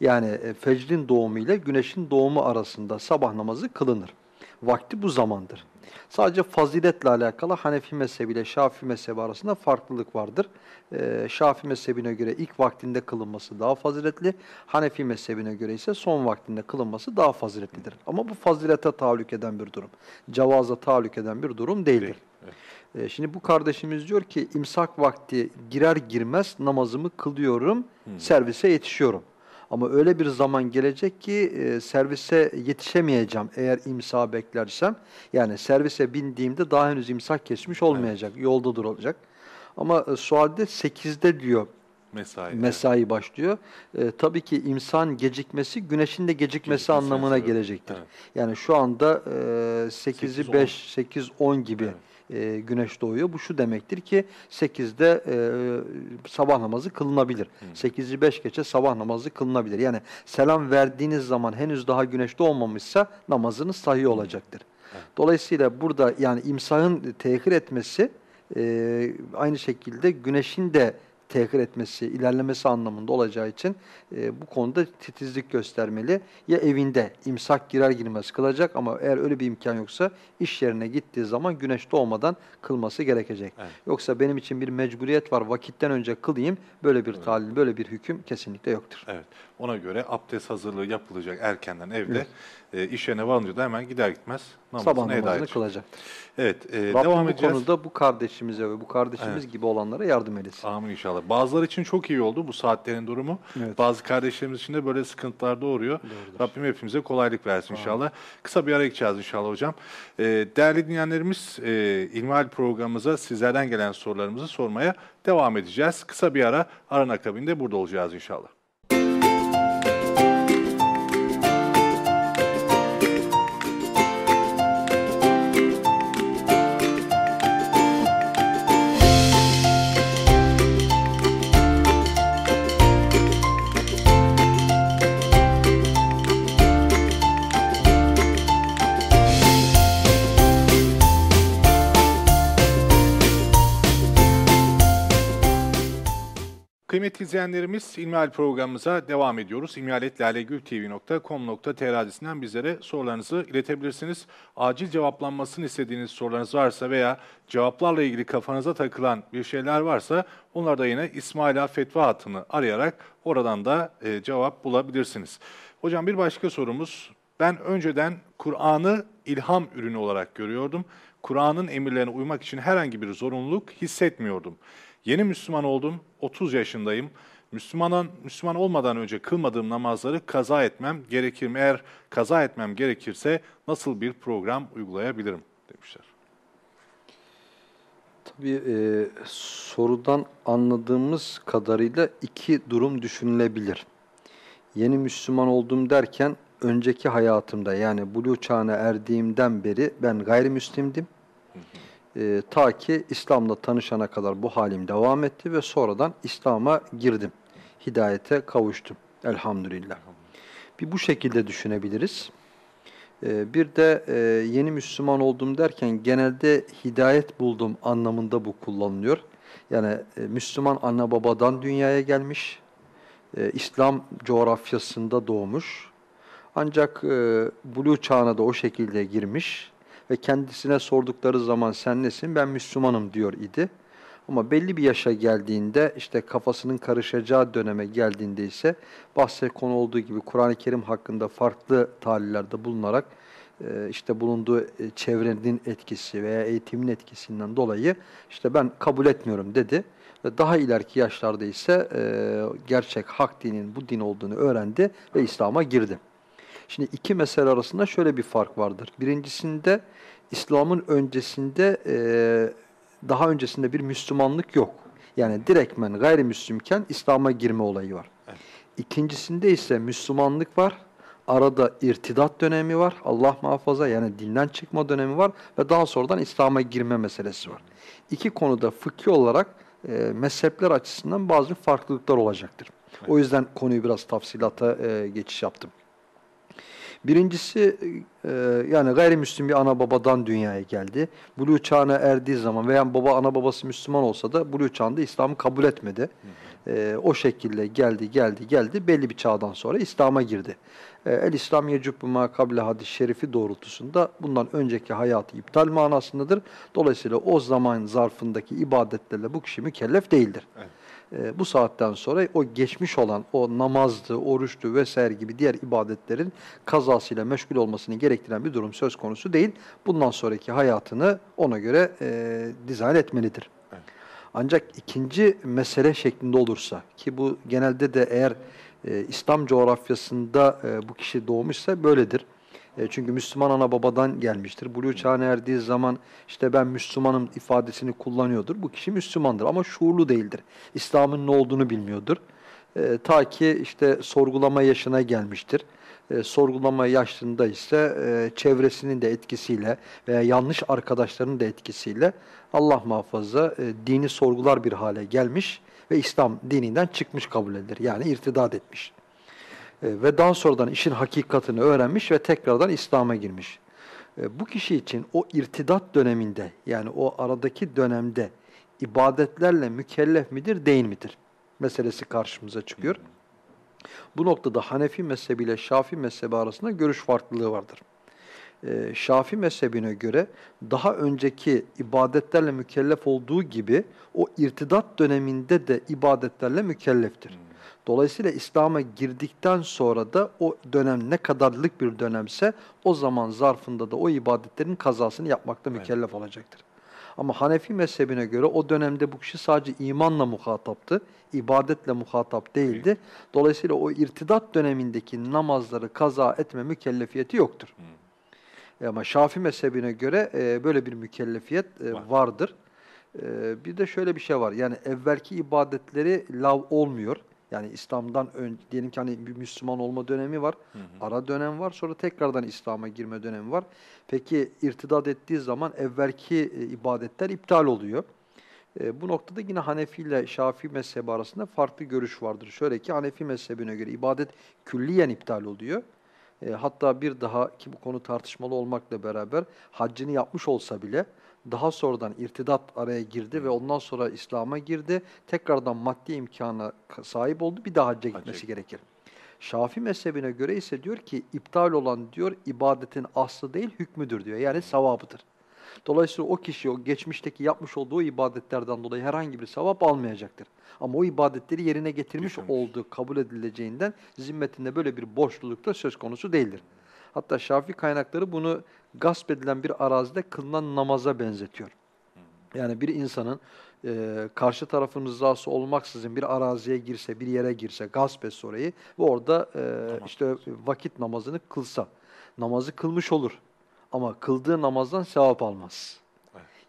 Yani e, fecrin doğumu ile güneşin doğumu arasında sabah namazı kılınır. Vakti bu zamandır. Sadece faziletle alakalı Hanefi mezhebi ile Şafii mezhebi arasında farklılık vardır. Ee, Şafii mezhebine göre ilk vaktinde kılınması daha faziletli, Hanefi mezhebine göre ise son vaktinde kılınması daha faziletlidir. Ama bu fazilete tahallük eden bir durum. Cevaza tahallük eden bir durum değildir. Değil, evet. Ee, şimdi bu kardeşimiz diyor ki imsak vakti girer girmez namazımı kılıyorum, servise yetişiyorum. Ama öyle bir zaman gelecek ki e, servise yetişemeyeceğim eğer imsa beklersem. Yani servise bindiğimde daha henüz imsak kesmiş olmayacak, yolda duracak. Ama e, sualde 8'de diyor Mesai. mesai başlıyor. E, tabii ki imsan gecikmesi güneşin de gecikmesi Gecikmesi, anlamına evet. gelecektir. Evet. Yani şu anda e, 8'i 8-10. 5, 8-10 gibi e, güneş doğuyor. Bu şu demektir ki 8'de e, sabah namazı kılınabilir. 8'i 5 geçe sabah namazı kılınabilir. Yani selam verdiğiniz zaman henüz daha güneş doğmamışsa namazınız sahih olacaktır. Dolayısıyla burada yani imsahın tehir etmesi e, aynı şekilde güneşin de tehir etmesi, ilerlemesi anlamında olacağı için e, bu konuda titizlik göstermeli. Ya evinde imsak girer girmez kılacak ama eğer öyle bir imkan yoksa iş yerine gittiği zaman güneş doğmadan kılması gerekecek. Evet. Yoksa benim için bir mecburiyet var vakitten önce kılayım böyle bir talil, böyle bir hüküm kesinlikle yoktur. Evet. Ona göre abdest hazırlığı yapılacak erkenden evde. E, iş yerine varınca da hemen gider gitmez namazını Sabah namazını edecek. kılacak. Evet. E, Rabbim devam bu edeceğiz. konuda bu kardeşimize ve bu kardeşimiz gibi olanlara yardım eylesin. Amin inşallah. Bazıları için çok iyi oldu bu saatlerin durumu. Evet. Bazı kardeşlerimiz için de böyle sıkıntılar doğuruyor. Rabbim hepimize kolaylık versin inşallah. Kısa bir ara gideceğiz inşallah hocam. Ee, değerli dinleyenlerimiz e, İlmihal programımıza sizlerden gelen sorularımızı sormaya devam edeceğiz. Kısa bir ara aran akabinde burada olacağız inşallah. Kıymetli izleyenlerimiz İlmihal programımıza devam ediyoruz. ilmihaletlalegültv.com.tr adresinden bizlere sorularınızı iletebilirsiniz. Acil cevaplanmasını istediğiniz sorularınız varsa veya cevaplarla ilgili kafanıza takılan bir şeyler varsa onlar da yine İsmaila Fetva hattını arayarak oradan da e, cevap bulabilirsiniz. Hocam bir başka sorumuz. Ben önceden Kur'an'ı ilham ürünü olarak görüyordum. Kur'an'ın emirlerine uymak için herhangi bir zorunluluk hissetmiyordum. Yeni Müslüman oldum, 30 yaşındayım. Müslümanan, Müslüman olmadan önce kılmadığım namazları kaza etmem gerekir mi? Eğer kaza etmem gerekirse nasıl bir program uygulayabilirim demişler. Tabii e, sorudan anladığımız kadarıyla iki durum düşünülebilir. Yeni Müslüman oldum derken önceki hayatımda yani buluğ çağına erdiğimden beri ben gayrimüslimdim. E, ta ki İslam'la tanışana kadar bu halim devam etti ve sonradan İslam'a girdim. Hidayete kavuştum. Elhamdülillah. Bir bu şekilde düşünebiliriz. Ee, Bir de e, yeni Müslüman oldum derken genelde hidayet buldum anlamında bu kullanılıyor. Yani e, Müslüman anne babadan dünyaya gelmiş, e, İslam coğrafyasında doğmuş. Ancak e, Buluğ çağına da o şekilde girmiş ve kendisine sordukları zaman sen nesin ben Müslümanım diyor idi. Ama belli bir yaşa geldiğinde işte kafasının karışacağı döneme geldiğinde ise bahse konu olduğu gibi Kur'an-ı Kerim hakkında farklı talillerde bulunarak e, işte bulunduğu e, çevrenin etkisi veya eğitimin etkisinden dolayı işte ben kabul etmiyorum dedi. Ve daha ileriki yaşlarda ise e, gerçek hak dinin bu din olduğunu öğrendi ve İslam'a girdi. Şimdi iki mesele arasında şöyle bir fark vardır. Birincisinde İslam'ın öncesinde e, daha öncesinde bir Müslümanlık yok. Yani direktmen gayrimüslimken İslam'a girme olayı var. İkincisinde ise Müslümanlık var. Arada irtidat dönemi var. Allah muhafaza yani dinden çıkma dönemi var. Ve daha sonradan İslam'a girme meselesi var. İki konuda fıkhi olarak e, mezhepler açısından bazı farklılıklar olacaktır. O yüzden konuyu biraz tafsilata e, geçiş yaptım. Birincisi e, yani gayrimüslim bir ana babadan dünyaya geldi. Buluğ çağına erdiği zaman veya baba ana babası Müslüman olsa da Buluğ çağında İslam'ı kabul etmedi. E, o şekilde geldi geldi geldi belli bir çağdan sonra İslam'a girdi. E, El İslam yecubbu ma kable hadis şerifi doğrultusunda bundan önceki hayatı iptal manasındadır. Dolayısıyla o zaman zarfındaki ibadetlerle bu kişi mükellef değildir. Evet. E, bu saatten sonra o geçmiş olan o namazdı, oruçtu vesaire gibi diğer ibadetlerin kazasıyla meşgul olmasını gerektiren bir durum söz konusu değil. Bundan sonraki hayatını ona göre e, dizayn etmelidir. Evet. Ancak ikinci mesele şeklinde olursa ki bu genelde de eğer e, İslam coğrafyasında e, bu kişi doğmuşsa böyledir. E, çünkü Müslüman ana babadan gelmiştir. Buluğ çağına erdiği zaman işte ben Müslümanım ifadesini kullanıyordur. Bu kişi Müslümandır ama şuurlu değildir. İslam'ın ne olduğunu bilmiyordur. E, ta ki işte sorgulama yaşına gelmiştir. E, sorgulama yaşında ise e, çevresinin de etkisiyle veya yanlış arkadaşlarının da etkisiyle Allah muhafaza e, dini sorgular bir hale gelmiş ve İslam dininden çıkmış kabul edilir. Yani irtidat etmiş. E, ve daha sonradan işin hakikatini öğrenmiş ve tekrardan İslam'a girmiş. E, bu kişi için o irtidat döneminde yani o aradaki dönemde ibadetlerle mükellef midir değil midir? meselesi karşımıza çıkıyor. Bu noktada Hanefi mezhebi ile Şafii mezhebi arasında görüş farklılığı vardır. Ee, Şafii mezhebine göre daha önceki ibadetlerle mükellef olduğu gibi o irtidat döneminde de ibadetlerle mükelleftir. Dolayısıyla İslam'a girdikten sonra da o dönem ne kadarlık bir dönemse o zaman zarfında da o ibadetlerin kazasını yapmakta mükellef olacaktır. Ama Hanefi mezhebine göre o dönemde bu kişi sadece imanla muhataptı, ibadetle muhatap değildi. Dolayısıyla o irtidat dönemindeki namazları kaza etme mükellefiyeti yoktur. E Ama Şafii mezhebine göre e, böyle bir mükellefiyet e, Var. vardır. E, bir de şöyle bir şey var. Yani evvelki ibadetleri lav olmuyor. Yani İslam'dan ön, diyelim ki hani bir Müslüman olma dönemi var. Ara dönem var. Sonra tekrardan İslam'a girme dönemi var. Peki irtidat ettiği zaman evvelki e, ibadetler iptal oluyor. E, bu noktada yine Hanefi ile Şafii mezhebi arasında farklı görüş vardır. Şöyle ki Hanefi mezhebine göre ibadet külliyen iptal oluyor. E, hatta bir daha ki bu konu tartışmalı olmakla beraber haccını yapmış olsa bile daha sonradan irtidat araya girdi ve ondan sonra İslam'a girdi. Tekrardan maddi imkana ka- sahip oldu. Bir daha hacca gitmesi Hacca. gerekir. Şafii mezhebine göre ise diyor ki iptal olan diyor ibadetin aslı değil hükmüdür diyor. Yani sevabıdır. Dolayısıyla o kişi o geçmişteki yapmış olduğu ibadetlerden dolayı herhangi bir sevap almayacaktır. Ama o ibadetleri yerine getirmiş Getirmiş. olduğu kabul edileceğinden zimmetinde böyle bir borçluluk da söz konusu değildir. Hatta Şafii kaynakları bunu gasp edilen bir arazide kılınan namaza benzetiyor. Yani bir insanın e, karşı tarafın rızası olmaksızın bir araziye girse, bir yere girse, gasp etse orayı ve orada e, işte vakit namazını kılsa, namazı kılmış olur. Ama kıldığı namazdan sevap almaz.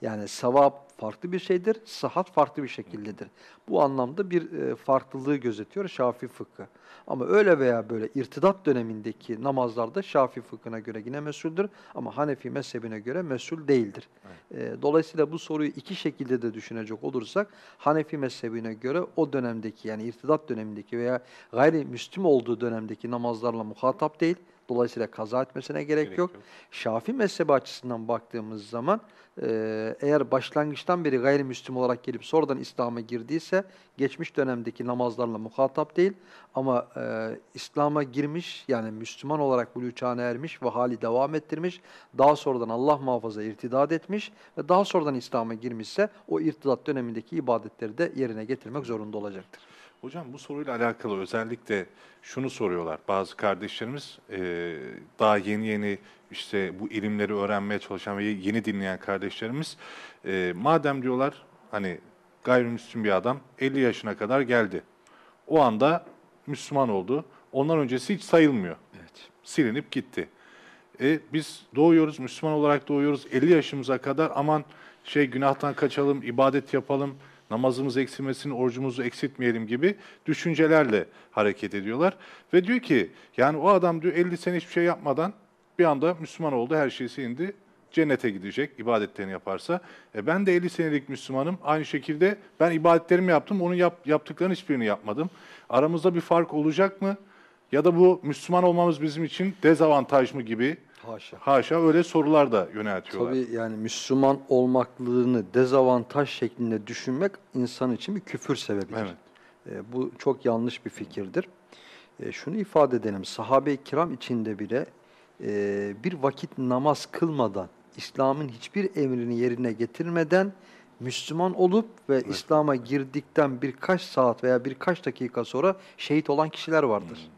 Evet. Yani sevap farklı bir şeydir, sıhhat farklı bir şekildedir. Bu anlamda bir e, farklılığı gözetiyor Şafii fıkhı. Ama öyle veya böyle irtidat dönemindeki namazlarda Şafii fıkhına göre yine mesuldür ama Hanefi mezhebine göre mesul değildir. E, dolayısıyla bu soruyu iki şekilde de düşünecek olursak Hanefi mezhebine göre o dönemdeki yani irtidat dönemindeki veya gayrimüslim olduğu dönemdeki namazlarla muhatap değil. Dolayısıyla kaza etmesine gerek, Gerek yok. yok. Şafii mezhebi açısından baktığımız zaman e, eğer başlangıçtan beri gayrimüslim olarak gelip sonradan İslam'a girdiyse geçmiş dönemdeki namazlarla muhatap değil ama e, İslam'a girmiş yani Müslüman olarak buluğ çağına ermiş ve hali devam ettirmiş. Daha sonradan Allah muhafaza irtidat etmiş ve daha sonradan İslam'a girmişse o irtidat dönemindeki ibadetleri de yerine getirmek zorunda olacaktır. Hocam bu soruyla alakalı özellikle şunu soruyorlar bazı kardeşlerimiz e, daha yeni yeni işte bu ilimleri öğrenmeye çalışan ve yeni dinleyen kardeşlerimiz e, madem diyorlar hani gayrimüslim bir adam 50 yaşına kadar geldi. O anda Müslüman oldu. Ondan öncesi hiç sayılmıyor. Evet. Silinip gitti. E, biz doğuyoruz, Müslüman olarak doğuyoruz. 50 yaşımıza kadar aman şey günahtan kaçalım, ibadet yapalım, namazımız eksilmesin, orucumuzu eksiltmeyelim gibi düşüncelerle hareket ediyorlar. Ve diyor ki yani o adam diyor 50 sene hiçbir şey yapmadan bir anda Müslüman oldu, her şey silindi. Cennete gidecek ibadetlerini yaparsa. E ben de 50 senelik Müslümanım. Aynı şekilde ben ibadetlerimi yaptım. Onun yap, yaptıklarının hiçbirini yapmadım. Aramızda bir fark olacak mı? Ya da bu Müslüman olmamız bizim için dezavantaj mı gibi? Haşa. Haşa öyle sorular da yöneltiyorlar. Tabii yani Müslüman olmaklığını dezavantaj şeklinde düşünmek insan için bir küfür sebebidir. Evet. E, bu çok yanlış bir fikirdir. E, şunu ifade edelim, sahabe-i kiram içinde bile e, bir vakit namaz kılmadan, İslam'ın hiçbir emrini yerine getirmeden Müslüman olup ve İslam'a girdikten birkaç saat veya birkaç dakika sonra şehit olan kişiler vardır.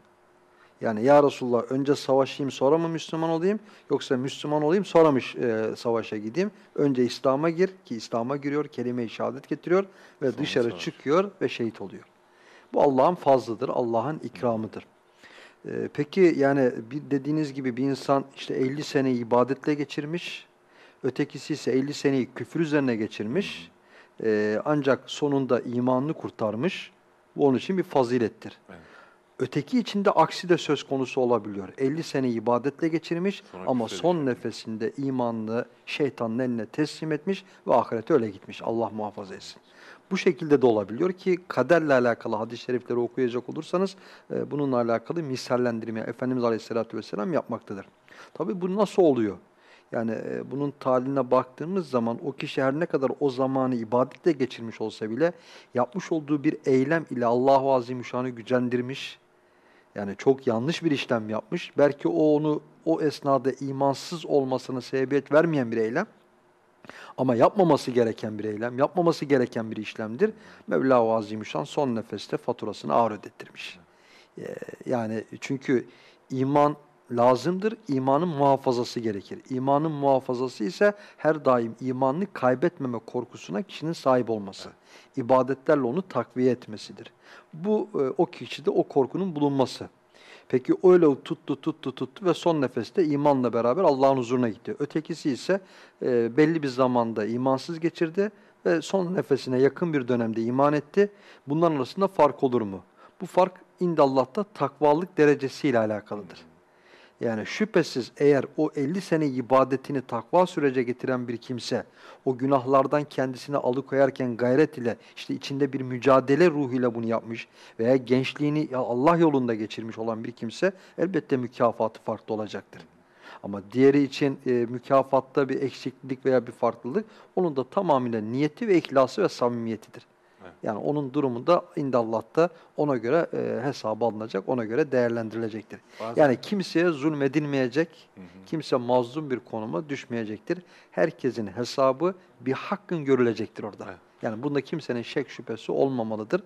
Yani ya Resulullah önce savaşayım sonra mı Müslüman olayım yoksa Müslüman olayım sonra mı e, savaşa gideyim? Önce İslam'a gir ki İslam'a giriyor, kelime-i şehadet getiriyor ve Sonra dışarı savaş. çıkıyor ve şehit oluyor. Bu Allah'ın fazlıdır, Allah'ın ikramıdır. E, peki yani bir dediğiniz gibi bir insan işte 50 seneyi ibadetle geçirmiş, ötekisi ise 50 seneyi küfür üzerine geçirmiş, e, ancak sonunda imanını kurtarmış. Bu onun için bir fazilettir. Evet. Öteki içinde aksi de söz konusu olabiliyor. 50 sene ibadetle geçirmiş Sonra ama son düşüyor. nefesinde imanını şeytanın eline teslim etmiş ve ahirete öyle gitmiş. Allah muhafaza etsin. Bu şekilde de olabiliyor ki kaderle alakalı hadis-i şerifleri okuyacak olursanız e, bununla alakalı misallendirme Efendimiz Aleyhisselatü Vesselam yapmaktadır. Tabi bu nasıl oluyor? Yani e, bunun taline baktığımız zaman o kişi her ne kadar o zamanı ibadetle geçirmiş olsa bile yapmış olduğu bir eylem ile Allahu Azimüşşan'ı gücendirmiş. Yani çok yanlış bir işlem yapmış. Belki o onu o esnada imansız olmasına sebebiyet vermeyen bir eylem. Ama yapmaması gereken bir eylem, yapmaması gereken bir işlemdir. Mevla-u Azimüşşan son nefeste faturasını ağır ödettirmiş. Ee, yani çünkü iman lazımdır, imanın muhafazası gerekir. İmanın muhafazası ise her daim imanını kaybetmeme korkusuna kişinin sahip olması. İbadetlerle onu takviye etmesidir. Bu e, o kişide o korkunun bulunması. Peki öyle tuttu tuttu tuttu ve son nefeste imanla beraber Allah'ın huzuruna gitti. Ötekisi ise e, belli bir zamanda imansız geçirdi ve son nefesine yakın bir dönemde iman etti. Bunların arasında fark olur mu? Bu fark indallah'ta takvalık derecesiyle alakalıdır. Yani şüphesiz eğer o 50 sene ibadetini takva sürece getiren bir kimse o günahlardan kendisini alıkoyarken gayret ile işte içinde bir mücadele ruhuyla bunu yapmış veya gençliğini Allah yolunda geçirmiş olan bir kimse elbette mükafatı farklı olacaktır. Ama diğeri için e, mükafatta bir eksiklik veya bir farklılık onun da tamamıyla niyeti ve ihlası ve samimiyetidir. Yani onun durumunda indallah'ta ona göre e, hesabı alınacak, ona göre değerlendirilecektir. Bazen... Yani kimseye zulmedilmeyecek, hı hı. kimse mazlum bir konuma düşmeyecektir. Herkesin hesabı bir hakkın görülecektir orada. Evet. Yani bunda kimsenin şek şüphesi olmamalıdır.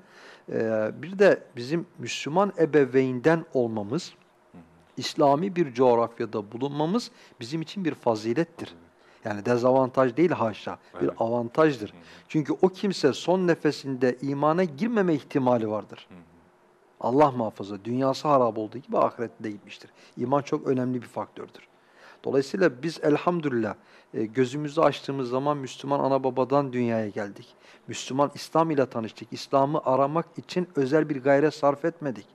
Ee, bir de bizim Müslüman ebeveynden olmamız, hı hı. İslami bir coğrafyada bulunmamız bizim için bir fazilettir. Hı. Yani dezavantaj değil haşa. Evet. Bir avantajdır. Hı hı. Çünkü o kimse son nefesinde imana girmeme ihtimali vardır. Hı hı. Allah muhafaza. Dünyası harap olduğu gibi ahirette de gitmiştir. İman çok önemli bir faktördür. Dolayısıyla biz elhamdülillah e, gözümüzü açtığımız zaman Müslüman ana babadan dünyaya geldik. Müslüman İslam ile tanıştık. İslam'ı aramak için özel bir gayret sarf etmedik.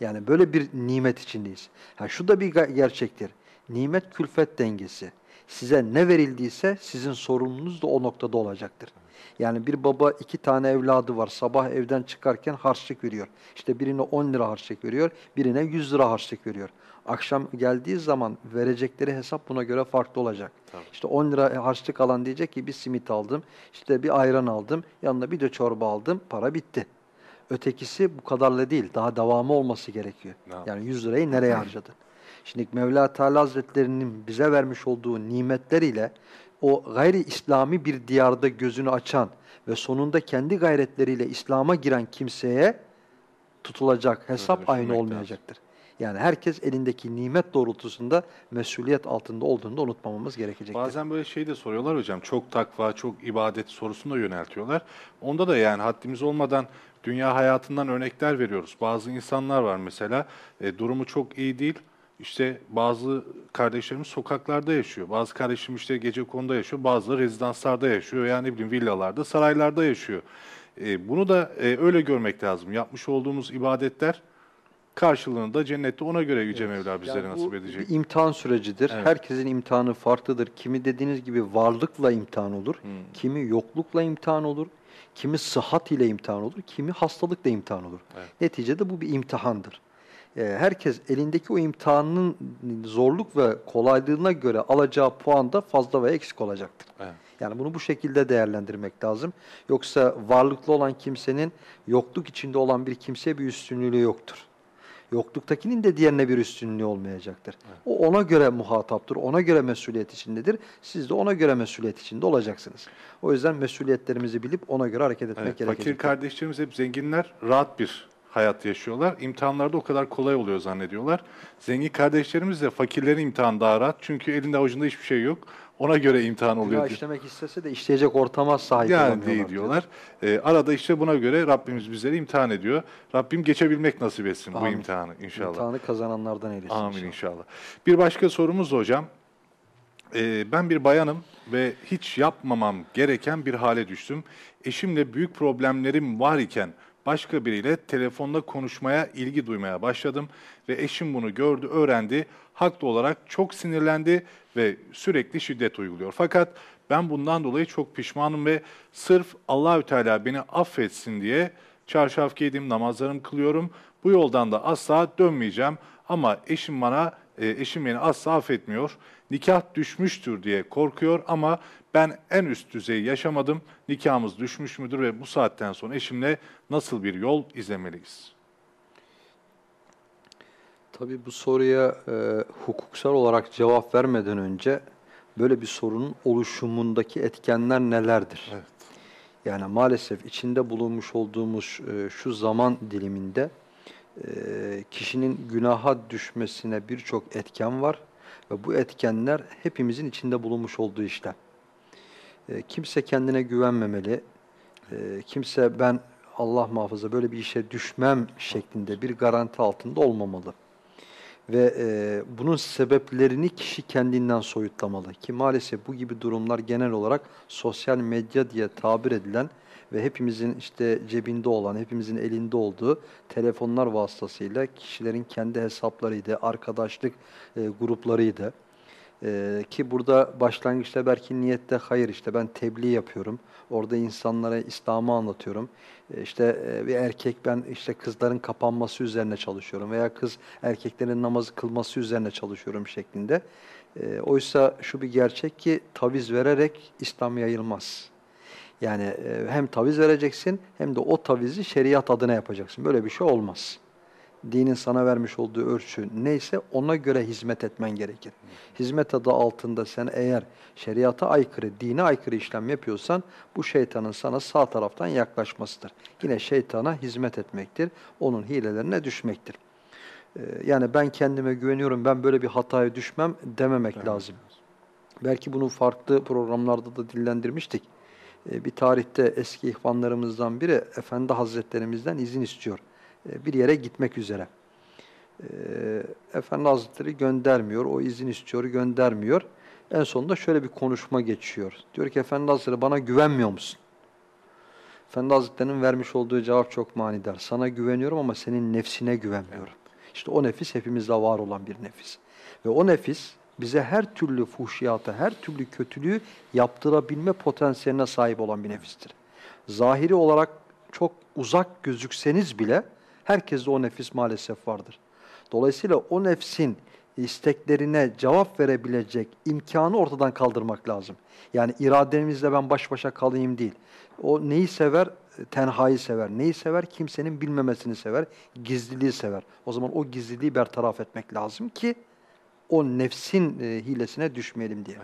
Yani böyle bir nimet içindeyiz. Ha, şu da bir gerçektir. Nimet külfet dengesi size ne verildiyse sizin sorumluluğunuz da o noktada olacaktır. Yani bir baba iki tane evladı var. Sabah evden çıkarken harçlık veriyor. İşte birine 10 lira harçlık veriyor, birine 100 lira harçlık veriyor. Akşam geldiği zaman verecekleri hesap buna göre farklı olacak. Tabii. İşte 10 lira harçlık alan diyecek ki bir simit aldım, işte bir ayran aldım, yanına bir de çorba aldım, para bitti. Ötekisi bu kadarla değil, daha devamı olması gerekiyor. Yani 100 lirayı nereye harcadın? Şimdi Mevla Teala Hazretlerinin bize vermiş olduğu nimetler ile o gayri İslami bir diyarda gözünü açan ve sonunda kendi gayretleriyle İslam'a giren kimseye tutulacak hesap evet, aynı olmayacaktır. Lazım. Yani herkes elindeki nimet doğrultusunda mesuliyet altında olduğunu da unutmamamız gerekecektir. Bazen böyle şey de soruyorlar hocam. Çok takva, çok ibadet sorusunu da yöneltiyorlar. Onda da yani haddimiz olmadan dünya hayatından örnekler veriyoruz. Bazı insanlar var mesela e, durumu çok iyi değil işte bazı kardeşlerimiz sokaklarda yaşıyor. Bazı kardeşim işte gece konuda yaşıyor. Bazıları rezidanslarda yaşıyor veya ne bileyim villalarda, saraylarda yaşıyor. E, bunu da e, öyle görmek lazım. Yapmış olduğumuz ibadetler karşılığını da cennette ona göre Yüce evet. Mevla bizlere yani nasip edecek. Bu imtihan sürecidir. Evet. Herkesin imtihanı farklıdır. Kimi dediğiniz gibi varlıkla imtihan olur. Hmm. Kimi yoklukla imtihan olur. Kimi sıhhat ile imtihan olur. Kimi hastalıkla imtihan olur. Evet. Neticede bu bir imtihandır. Ee, herkes elindeki o imtihanın zorluk ve kolaylığına göre alacağı puan da fazla ve eksik olacaktır. Evet. Yani bunu bu şekilde değerlendirmek lazım. Yoksa varlıklı olan kimsenin yokluk içinde olan bir kimseye bir üstünlüğü yoktur. Yokluktakinin de diğerine bir üstünlüğü olmayacaktır. Evet. O ona göre muhataptır, ona göre mesuliyet içindedir. Siz de ona göre mesuliyet içinde olacaksınız. O yüzden mesuliyetlerimizi bilip ona göre hareket etmek evet, gerekecektir. Fakir kardeşlerimiz hep zenginler, rahat bir hayat yaşıyorlar. İmtihanlarda o kadar kolay oluyor zannediyorlar. Zengin kardeşlerimiz de fakirlerin imtihanı daha rahat. Çünkü elinde avucunda hiçbir şey yok. Ona göre imtihan oluyor. Günah işlemek istese de işleyecek ortama sahip yani değil diyorlar. Ee, arada işte buna göre Rabbimiz bizleri imtihan ediyor. Rabbim geçebilmek nasip etsin Amin. bu imtihanı inşallah. İmtihanı kazananlardan eylesin. Amin inşallah. inşallah. Bir başka sorumuz hocam. Ee, ben bir bayanım ve hiç yapmamam gereken bir hale düştüm. Eşimle büyük problemlerim var iken başka biriyle telefonda konuşmaya ilgi duymaya başladım ve eşim bunu gördü, öğrendi. Haklı olarak çok sinirlendi ve sürekli şiddet uyguluyor. Fakat ben bundan dolayı çok pişmanım ve sırf Allahü Teala beni affetsin diye çarşaf giydim, namazlarımı kılıyorum. Bu yoldan da asla dönmeyeceğim ama eşim bana e, eşim beni asla affetmiyor. Nikah düşmüştür diye korkuyor ama ben en üst düzeyi yaşamadım. Nikahımız düşmüş müdür ve bu saatten sonra eşimle nasıl bir yol izlemeliyiz? Tabii bu soruya e, hukuksal olarak cevap vermeden önce böyle bir sorunun oluşumundaki etkenler nelerdir? Evet. Yani maalesef içinde bulunmuş olduğumuz e, şu zaman diliminde kişinin günaha düşmesine birçok etken var ve bu etkenler hepimizin içinde bulunmuş olduğu işler. E, kimse kendine güvenmemeli, e, kimse ben Allah muhafaza böyle bir işe düşmem şeklinde bir garanti altında olmamalı. Ve e, bunun sebeplerini kişi kendinden soyutlamalı. Ki maalesef bu gibi durumlar genel olarak sosyal medya diye tabir edilen ve hepimizin işte cebinde olan, hepimizin elinde olduğu telefonlar vasıtasıyla kişilerin kendi hesaplarıydı, arkadaşlık e, gruplarıydı. E, ki burada başlangıçta belki niyette hayır işte ben tebliğ yapıyorum. Orada insanlara İslam'ı anlatıyorum. E, işte e, bir erkek ben işte kızların kapanması üzerine çalışıyorum veya kız erkeklerin namazı kılması üzerine çalışıyorum şeklinde. E, oysa şu bir gerçek ki taviz vererek İslam yayılmaz. Yani e, hem taviz vereceksin hem de o tavizi şeriat adına yapacaksın. Böyle bir şey olmaz. Dinin sana vermiş olduğu ölçü neyse ona göre hizmet etmen gerekir. Hizmet adı altında sen eğer şeriata aykırı, dine aykırı işlem yapıyorsan bu şeytanın sana sağ taraftan yaklaşmasıdır. Yine şeytana hizmet etmektir, onun hilelerine düşmektir. Ee, yani ben kendime güveniyorum, ben böyle bir hataya düşmem dememek Evet. lazım. Belki bunu farklı programlarda da dillendirmiştik. Ee, Bir tarihte eski ihvanlarımızdan biri Efendi Hazretlerimizden izin istiyor. Ee, Bir yere gitmek üzere. Ee, Efendi Hazretleri göndermiyor, o izin istiyor, göndermiyor. En sonunda şöyle bir konuşma geçiyor. Diyor ki Efendi Hazretleri bana güvenmiyor musun? Efendi Hazretleri'nin vermiş olduğu cevap çok manidar. Sana güveniyorum ama senin nefsine güvenmiyorum. İşte o nefis hepimizde var olan bir nefis. Ve o nefis bize her türlü fuhşiyata, her türlü kötülüğü yaptırabilme potansiyeline sahip olan bir nefistir. Zahiri olarak çok uzak gözükseniz bile herkeste o nefis maalesef vardır. Dolayısıyla o nefsin isteklerine cevap verebilecek imkanı ortadan kaldırmak lazım. Yani irademizle ben baş başa kalayım değil. O neyi sever? Tenhayı sever. Neyi sever? Kimsenin bilmemesini sever. Gizliliği sever. O zaman o gizliliği bertaraf etmek lazım ki o nefsin e, hilesine düşmeyelim diye.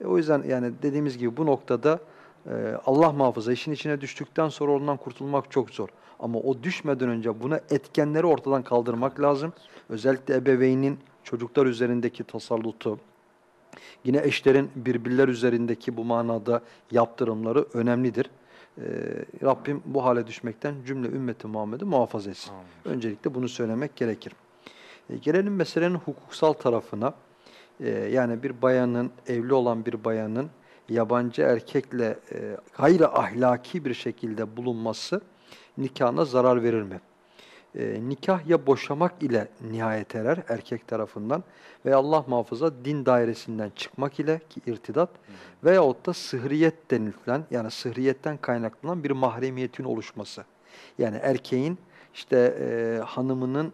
E, o yüzden yani dediğimiz gibi bu noktada e, Allah muhafaza işin içine düştükten sonra ondan kurtulmak çok zor. Ama o düşmeden önce buna etkenleri ortadan kaldırmak lazım. Özellikle ebeveynin çocuklar üzerindeki tasallutu, yine eşlerin birbirler üzerindeki bu manada yaptırımları önemlidir. E, Rabbim bu hale düşmekten cümle ümmeti Muhammed'i muhafaza etsin. Amin. Öncelikle bunu söylemek gerekir. E, gelelim meselenin hukuksal tarafına. E, yani bir bayanın, evli olan bir bayanın yabancı erkekle e, gayri ahlaki bir şekilde bulunması nikahına zarar verir mi? E, nikah ya boşamak ile nihayet erer erkek tarafından veya Allah muhafaza din dairesinden çıkmak ile ki irtidat veyahut da sıhriyet denilen yani sıhriyetten kaynaklanan bir mahremiyetin oluşması. Yani erkeğin işte e, hanımının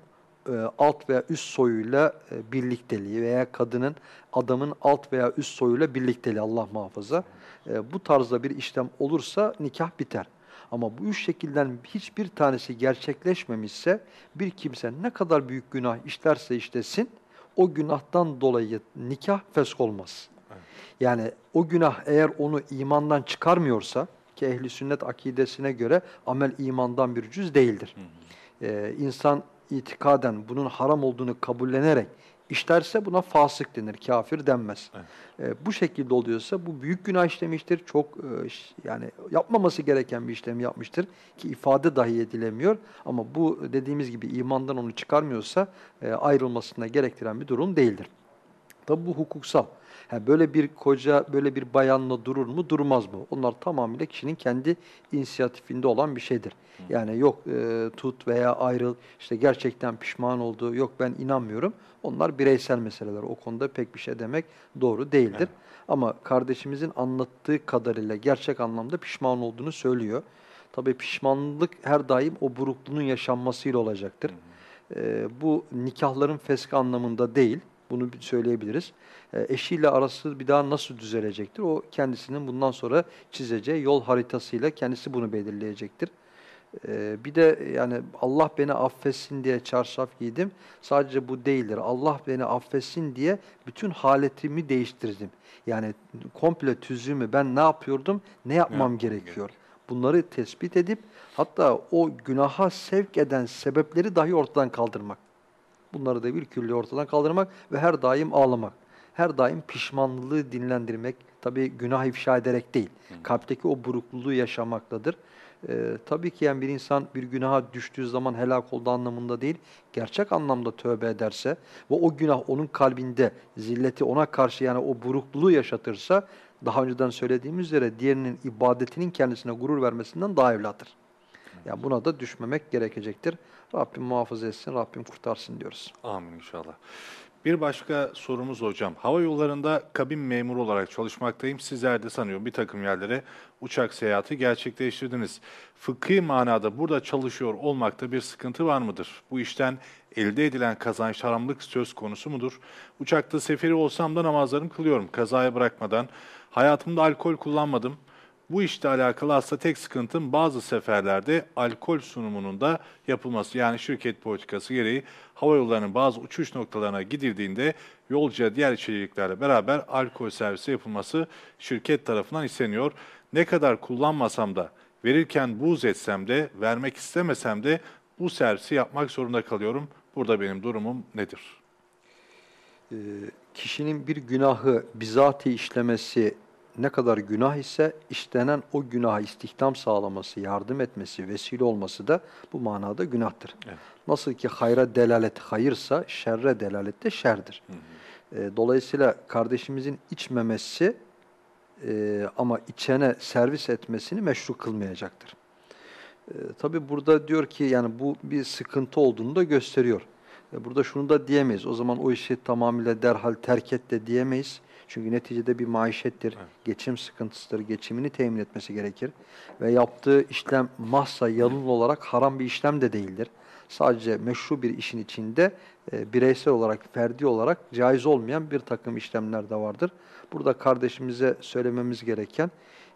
alt veya üst soyuyla e, birlikteliği veya kadının adamın alt veya üst soyuyla birlikteliği Allah muhafaza. E, bu tarzda bir işlem olursa nikah biter. Ama bu üç şekilden hiçbir tanesi gerçekleşmemişse bir kimse ne kadar büyük günah işlerse işlesin o günahtan dolayı nikah fesk olmaz. Yani o günah eğer onu imandan çıkarmıyorsa ki ehli sünnet akidesine göre amel imandan bir cüz değildir. Ee, insan itikaden bunun haram olduğunu kabullenerek işlerse buna fasık denir, kafir denmez. Ee, bu şekilde oluyorsa bu büyük günah işlemiştir. Çok e, yani yapmaması gereken bir işlem yapmıştır ki ifade dahi edilemiyor. Ama bu dediğimiz gibi imandan onu çıkarmıyorsa e, ayrılmasına gerektiren bir durum değildir. Tabi bu hukuksal. Ha, böyle bir koca, böyle bir bayanla durur mu, durmaz mı? Onlar tamamıyla kişinin kendi inisiyatifinde olan bir şeydir. Yani yok e, tut veya ayrıl, işte gerçekten pişman oldu, yok ben inanmıyorum. Onlar bireysel meseleler. O konuda pek bir şey demek doğru değildir. Ama kardeşimizin anlattığı kadarıyla gerçek anlamda pişman olduğunu söylüyor. Tabii pişmanlık her daim o burukluğun yaşanmasıyla olacaktır. E, bu nikahların fesk anlamında değil. Bunu söyleyebiliriz. E, eşiyle arası bir daha nasıl düzelecektir? O kendisinin bundan sonra çizeceği yol haritasıyla kendisi bunu belirleyecektir. E, bir de yani Allah beni affetsin diye çarşaf giydim. Sadece bu değildir. Allah beni affetsin diye bütün haletimi değiştirdim. Yani komple tüzüğümü ben ne yapıyordum, ne yapmam yapmam gerekiyor. Bunları tespit edip hatta o günaha sevk eden sebepleri dahi ortadan kaldırmak. Bunları da bir külli ortadan kaldırmak ve her daim ağlamak. Her daim pişmanlığı dinlendirmek. Tabii günah ifşa ederek değil. Kalpteki o burukluluğu yaşamaktadır. Ee, tabii ki yani bir insan bir günaha düştüğü zaman helak olduğu anlamında değil, gerçek anlamda tövbe ederse ve o günah onun kalbinde zilleti ona karşı yani o burukluluğu yaşatırsa daha önceden söylediğimiz üzere diğerinin ibadetinin kendisine gurur vermesinden daha evladır. Yani buna da düşmemek gerekecektir. Rabbim muhafaza etsin, Rabbim kurtarsın diyoruz. Amin inşallah. Bir başka sorumuz hocam. Hava yollarında kabin memuru olarak çalışmaktayım. Sizler de sanıyorum bir takım yerlere uçak seyahati gerçekleştirdiniz. Fıkhi manada burada çalışıyor olmakta bir sıkıntı var mıdır? Bu işten elde edilen kazanç haramlık söz konusu mudur? Uçakta seferi olsam da namazlarımı kılıyorum kazaya bırakmadan. Hayatımda alkol kullanmadım. Bu işle alakalı aslında tek sıkıntım bazı seferlerde alkol sunumunun da yapılması. Yani şirket politikası gereği hava yollarının bazı uçuş noktalarına gidildiğinde yolcuya diğer içeriklerle beraber alkol servisi yapılması şirket tarafından isteniyor. Ne kadar kullanmasam da verirken buğz etsem de vermek istemesem de bu servisi yapmak zorunda kalıyorum. Burada benim durumum nedir? Ee, kişinin bir günahı bizatihi işlemesi ne kadar günah ise işlenen o günaha istihdam sağlaması, yardım etmesi, vesile olması da bu manada günahtır. Evet. Nasıl ki hayra delalet hayırsa şerre delalet de şerdir. Ee, dolayısıyla kardeşimizin içmemesi e, ama içene servis etmesini meşru kılmayacaktır. E, tabii burada diyor ki yani bu bir sıkıntı olduğunu da gösteriyor. E, burada şunu da diyemeyiz. O zaman o işi tamamıyla derhal terk et de diyemeyiz. Çünkü neticede bir maişettir, geçim sıkıntısıdır, geçimini temin etmesi gerekir. Ve yaptığı işlem mahsa yalın olarak haram bir işlem de değildir. Sadece meşru bir işin içinde e, bireysel olarak, ferdi olarak caiz olmayan bir takım işlemler de vardır. Burada kardeşimize söylememiz gereken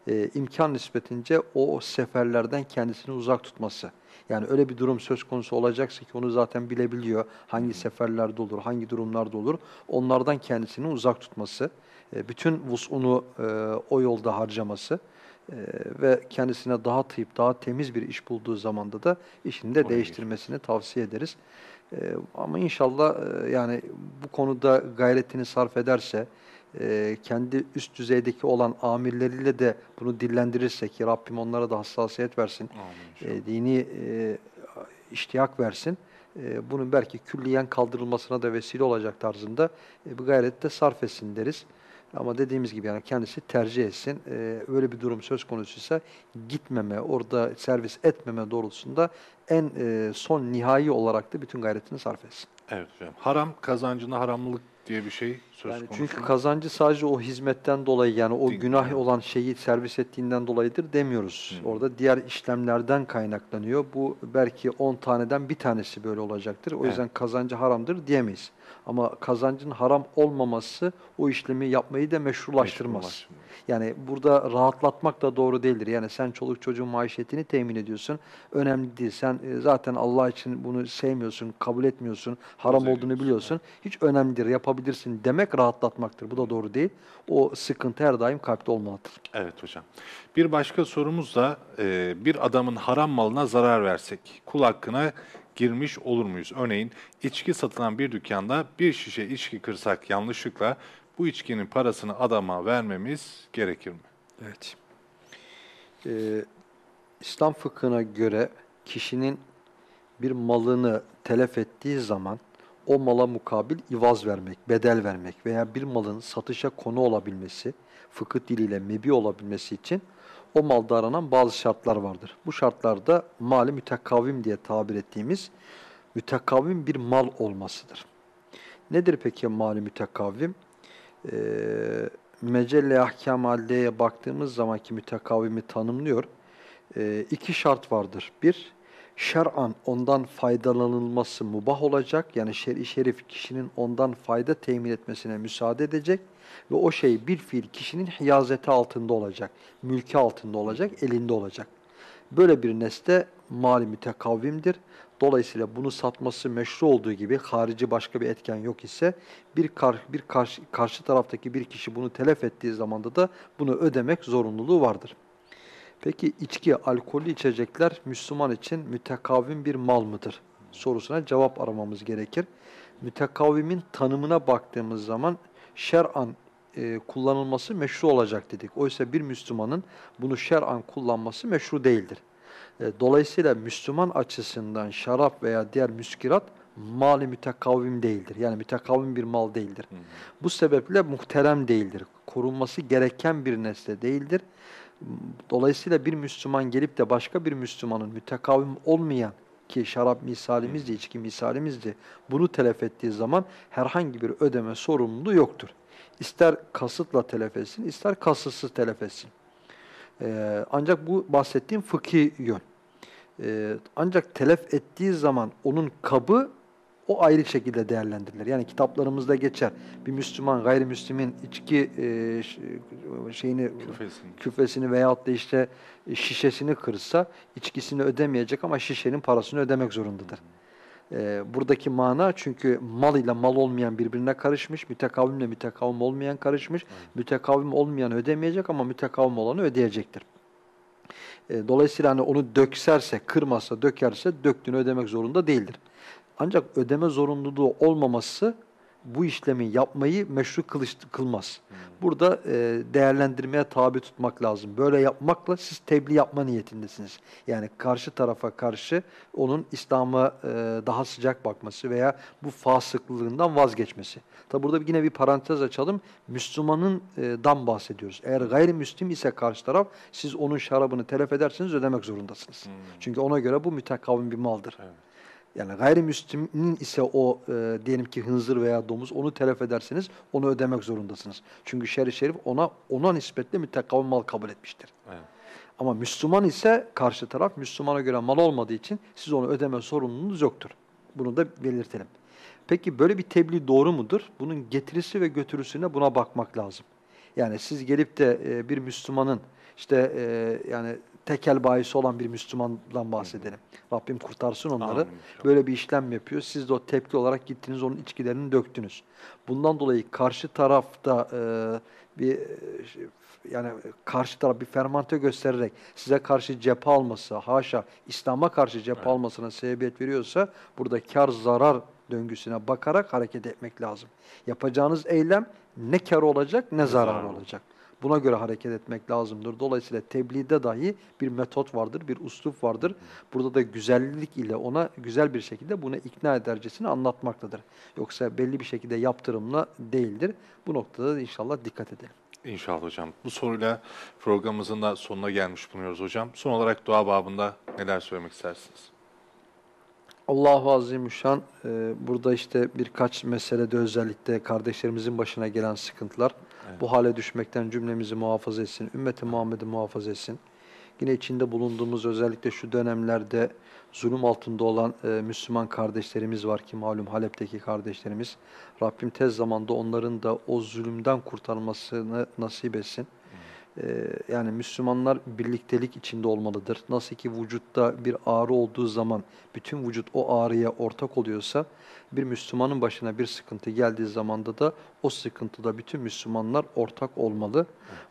e, imkan nispetince o seferlerden kendisini uzak tutması. Yani öyle bir durum söz konusu olacaksa ki onu zaten bilebiliyor. Hangi seferlerde olur, hangi durumlarda olur. Onlardan kendisini uzak tutması, bütün vus'unu e, o yolda harcaması e, ve kendisine daha tıyıp daha temiz bir iş bulduğu zamanda da işini de değiştirmesini tavsiye ederiz. E, ama inşallah e, yani bu konuda gayretini sarf ederse, e, kendi üst düzeydeki olan amirleriyle de bunu dillendirirse ki Rabbim onlara da hassasiyet versin, Amin e, dini e, iştiyak versin. E, bunun belki külliyen kaldırılmasına da vesile olacak tarzında e, bir gayrette sarf etsin deriz. Ama dediğimiz gibi yani kendisi tercih etsin. E, öyle bir durum söz konusuysa gitmeme, orada servis etmeme doğrultusunda en e, son nihai olarak da bütün gayretini sarf etsin. Evet hocam. Haram kazancına haramlılık diye bir şey söz Yani konusu. çünkü kazancı sadece o hizmetten dolayı yani o Değil, günah evet. olan şeyi servis ettiğinden dolayıdır demiyoruz. Hı. Orada diğer işlemlerden kaynaklanıyor. Bu belki 10 taneden bir tanesi böyle olacaktır. O yüzden kazancı haramdır diyemeyiz. Ama kazancın haram olmaması o işlemi yapmayı da meşrulaştırmaz. Meşrulaştırmaz. Yani burada rahatlatmak da doğru değildir. Yani sen çoluk çocuğun maişetini temin ediyorsun. Önemli değil. Sen e, zaten Allah için bunu sevmiyorsun, kabul etmiyorsun, haram olduğunu biliyorsun. Hiç önemlidir, yapabilirsin demek rahatlatmaktır. Bu da doğru değil. O sıkıntı her daim kalpte olmalıdır. Evet hocam. Bir başka sorumuz da e, bir adamın haram malına zarar versek kul hakkına girmiş olur muyuz? Örneğin içki satılan bir dükkanda bir şişe içki kırsak yanlışlıkla bu içkinin parasını adama vermemiz gerekir mi? Evet. Ee, İslam fıkhına göre kişinin bir malını telef ettiği zaman o mala mukabil ivaz vermek, bedel vermek veya bir malın satışa konu olabilmesi, fıkıh diliyle mebi olabilmesi için o malda aranan bazı şartlar vardır. Bu şartlarda mali mütekavvim diye tabir ettiğimiz mütekavvim bir mal olmasıdır. Nedir peki mali mütekavvim? Ee, Mecelle Ahkam Aliye'ye baktığımız zamanki mütekavvimi tanımlıyor. Ee, iki şart vardır. Bir, şer'an ondan faydalanılması mubah olacak. Yani şer'i şerif kişinin ondan fayda temin etmesine müsaade edecek ve o şey bir fiil kişinin hiyazeti altında olacak, mülki altında olacak, elinde olacak. Böyle bir nesne mali mütekavvimdir. Dolayısıyla bunu satması meşru olduğu gibi harici başka bir etken yok ise bir, kar, bir karşı, karşı taraftaki bir kişi bunu telef ettiği zamanda da bunu ödemek zorunluluğu vardır. Peki içki, alkollü içecekler Müslüman için mütekavvim bir mal mıdır? Sorusuna cevap aramamız gerekir. Mütekavvimin tanımına baktığımız zaman şer'an e, kullanılması meşru olacak dedik. Oysa bir Müslümanın bunu şer'an kullanması meşru değildir. E, dolayısıyla Müslüman açısından şarap veya diğer müskirat mali mütekavvim değildir. Yani mütekavvim bir mal değildir. Hı hı. Bu sebeple muhterem değildir. Korunması gereken bir nesle değildir. Dolayısıyla bir Müslüman gelip de başka bir Müslümanın mütekavvim olmayan ki şarap misalimizdi, içki misalimizdi bunu telef ettiği zaman herhangi bir ödeme sorumluluğu yoktur. İster kasıtla telef etsin, ister kasıtsız telef etsin. Ee, ancak bu bahsettiğim fıkhi yön. Ee, ancak telef ettiği zaman onun kabı o ayrı şekilde değerlendirilir. Yani kitaplarımızda geçer. Bir Müslüman gayrimüslimin içki e, şeyini küfesini, küfesini veyahut da işte şişesini kırsa içkisini ödemeyecek ama şişenin parasını ödemek zorundadır. E, buradaki mana çünkü mal ile mal olmayan birbirine karışmış, mütekavvimle mütekavvim olmayan karışmış. Evet. Mütekavvim olmayan ödemeyecek ama mütekavvim olanı ödeyecektir. E, dolayısıyla hani onu dökserse, kırmazsa, dökerse döktüğünü ödemek zorunda değildir. Ancak ödeme zorunluluğu olmaması bu işlemi yapmayı meşru kılış, kılmaz. Hmm. Burada e, değerlendirmeye tabi tutmak lazım. Böyle yapmakla siz tebliğ yapma niyetindesiniz. Yani karşı tarafa karşı onun İslam'a e, daha sıcak bakması veya bu fasıklığından vazgeçmesi. Tabi burada yine bir parantez açalım. Müslümanın e, dan bahsediyoruz. Eğer gayrimüslim ise karşı taraf siz onun şarabını telef ederseniz ödemek zorundasınız. Hmm. Çünkü ona göre bu mütekavvim bir maldır. Evet. Yani gayrimüslimin ise o e, diyelim ki hınzır veya domuz onu telef ederseniz onu ödemek zorundasınız. Çünkü şer-i şerif ona ona nispetle mütekkavim mal kabul etmiştir. Evet. Ama Müslüman ise karşı taraf Müslümana göre mal olmadığı için siz onu ödeme sorumluluğunuz yoktur. Bunu da belirtelim. Peki böyle bir tebliğ doğru mudur? Bunun getirisi ve götürüsüne buna bakmak lazım. Yani siz gelip de e, bir Müslümanın işte e, yani tekel bahisi olan bir Müslümandan bahsedelim. Rabbim kurtarsın onları. Amin. Böyle bir işlem yapıyor. Siz de o tepki olarak gittiniz onun içkilerini döktünüz. Bundan dolayı karşı tarafta e, bir yani karşı taraf bir fermante göstererek size karşı cephe alması, haşa İslam'a karşı cephe evet. almasına sebebiyet veriyorsa burada kar zarar döngüsüne bakarak hareket etmek lazım. Yapacağınız eylem ne kar olacak ne zarar olacak. Buna göre hareket etmek lazımdır. Dolayısıyla tebliğde dahi bir metot vardır, bir uslup vardır. Burada da güzellik ile ona güzel bir şekilde bunu ikna edercesini anlatmaktadır. Yoksa belli bir şekilde yaptırımla değildir. Bu noktada da inşallah dikkat edelim. İnşallah hocam. Bu soruyla programımızın da sonuna gelmiş bulunuyoruz hocam. Son olarak dua babında neler söylemek istersiniz? Allahu Azimüşşan e, burada işte birkaç meselede özellikle kardeşlerimizin başına gelen sıkıntılar bu hale düşmekten cümlemizi muhafaza etsin, ümmeti Muhammed'i muhafaza etsin. Yine içinde bulunduğumuz özellikle şu dönemlerde zulüm altında olan e, Müslüman kardeşlerimiz var ki malum Halep'teki kardeşlerimiz. Rabbim tez zamanda onların da o zulümden kurtarmasını nasip etsin. Ee, yani Müslümanlar birliktelik içinde olmalıdır. Nasıl ki vücutta bir ağrı olduğu zaman bütün vücut o ağrıya ortak oluyorsa bir Müslümanın başına bir sıkıntı geldiği zamanda da o sıkıntıda bütün Müslümanlar ortak olmalı.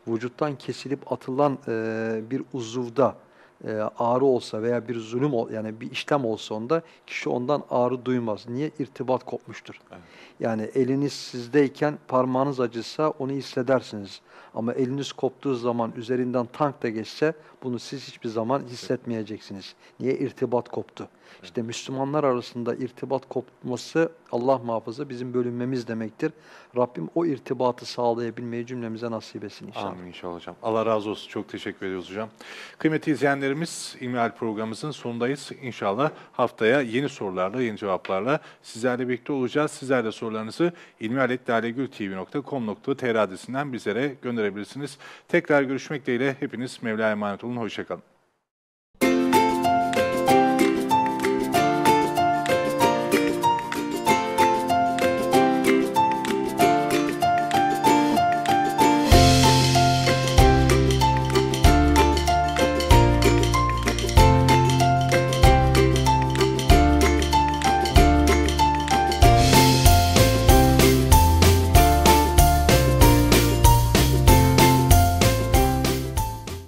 Vücuttan kesilip atılan e, bir uzuvda e, ağrı olsa veya bir zulüm yani bir işlem olsa onda kişi ondan ağrı duymaz. Niye? İrtibat kopmuştur. Evet. Yani eliniz sizdeyken parmağınız acısa onu hissedersiniz. Ama eliniz koptuğu zaman üzerinden tank da geçse bunu siz hiçbir zaman hissetmeyeceksiniz. Niye? İrtibat koptu. İşte Müslümanlar arasında irtibat kopması Allah muhafaza bizim bölünmemiz demektir. Rabbim o irtibatı sağlayabilmeyi cümlemize nasip etsin inşallah. Amin inşallah hocam. Allah razı olsun. Çok teşekkür ediyoruz hocam. Kıymetli izleyenlerimiz İlmihal programımızın sonundayız. İnşallah haftaya yeni sorularla, yeni cevaplarla sizlerle birlikte olacağız. Sizler de sorularınızı ilmihaletlalegültv.com.tr adresinden bizlere gönderebilirsiniz. Tekrar görüşmek dileğiyle hepiniz Mevla'ya emanet olun. Hoşçakalın.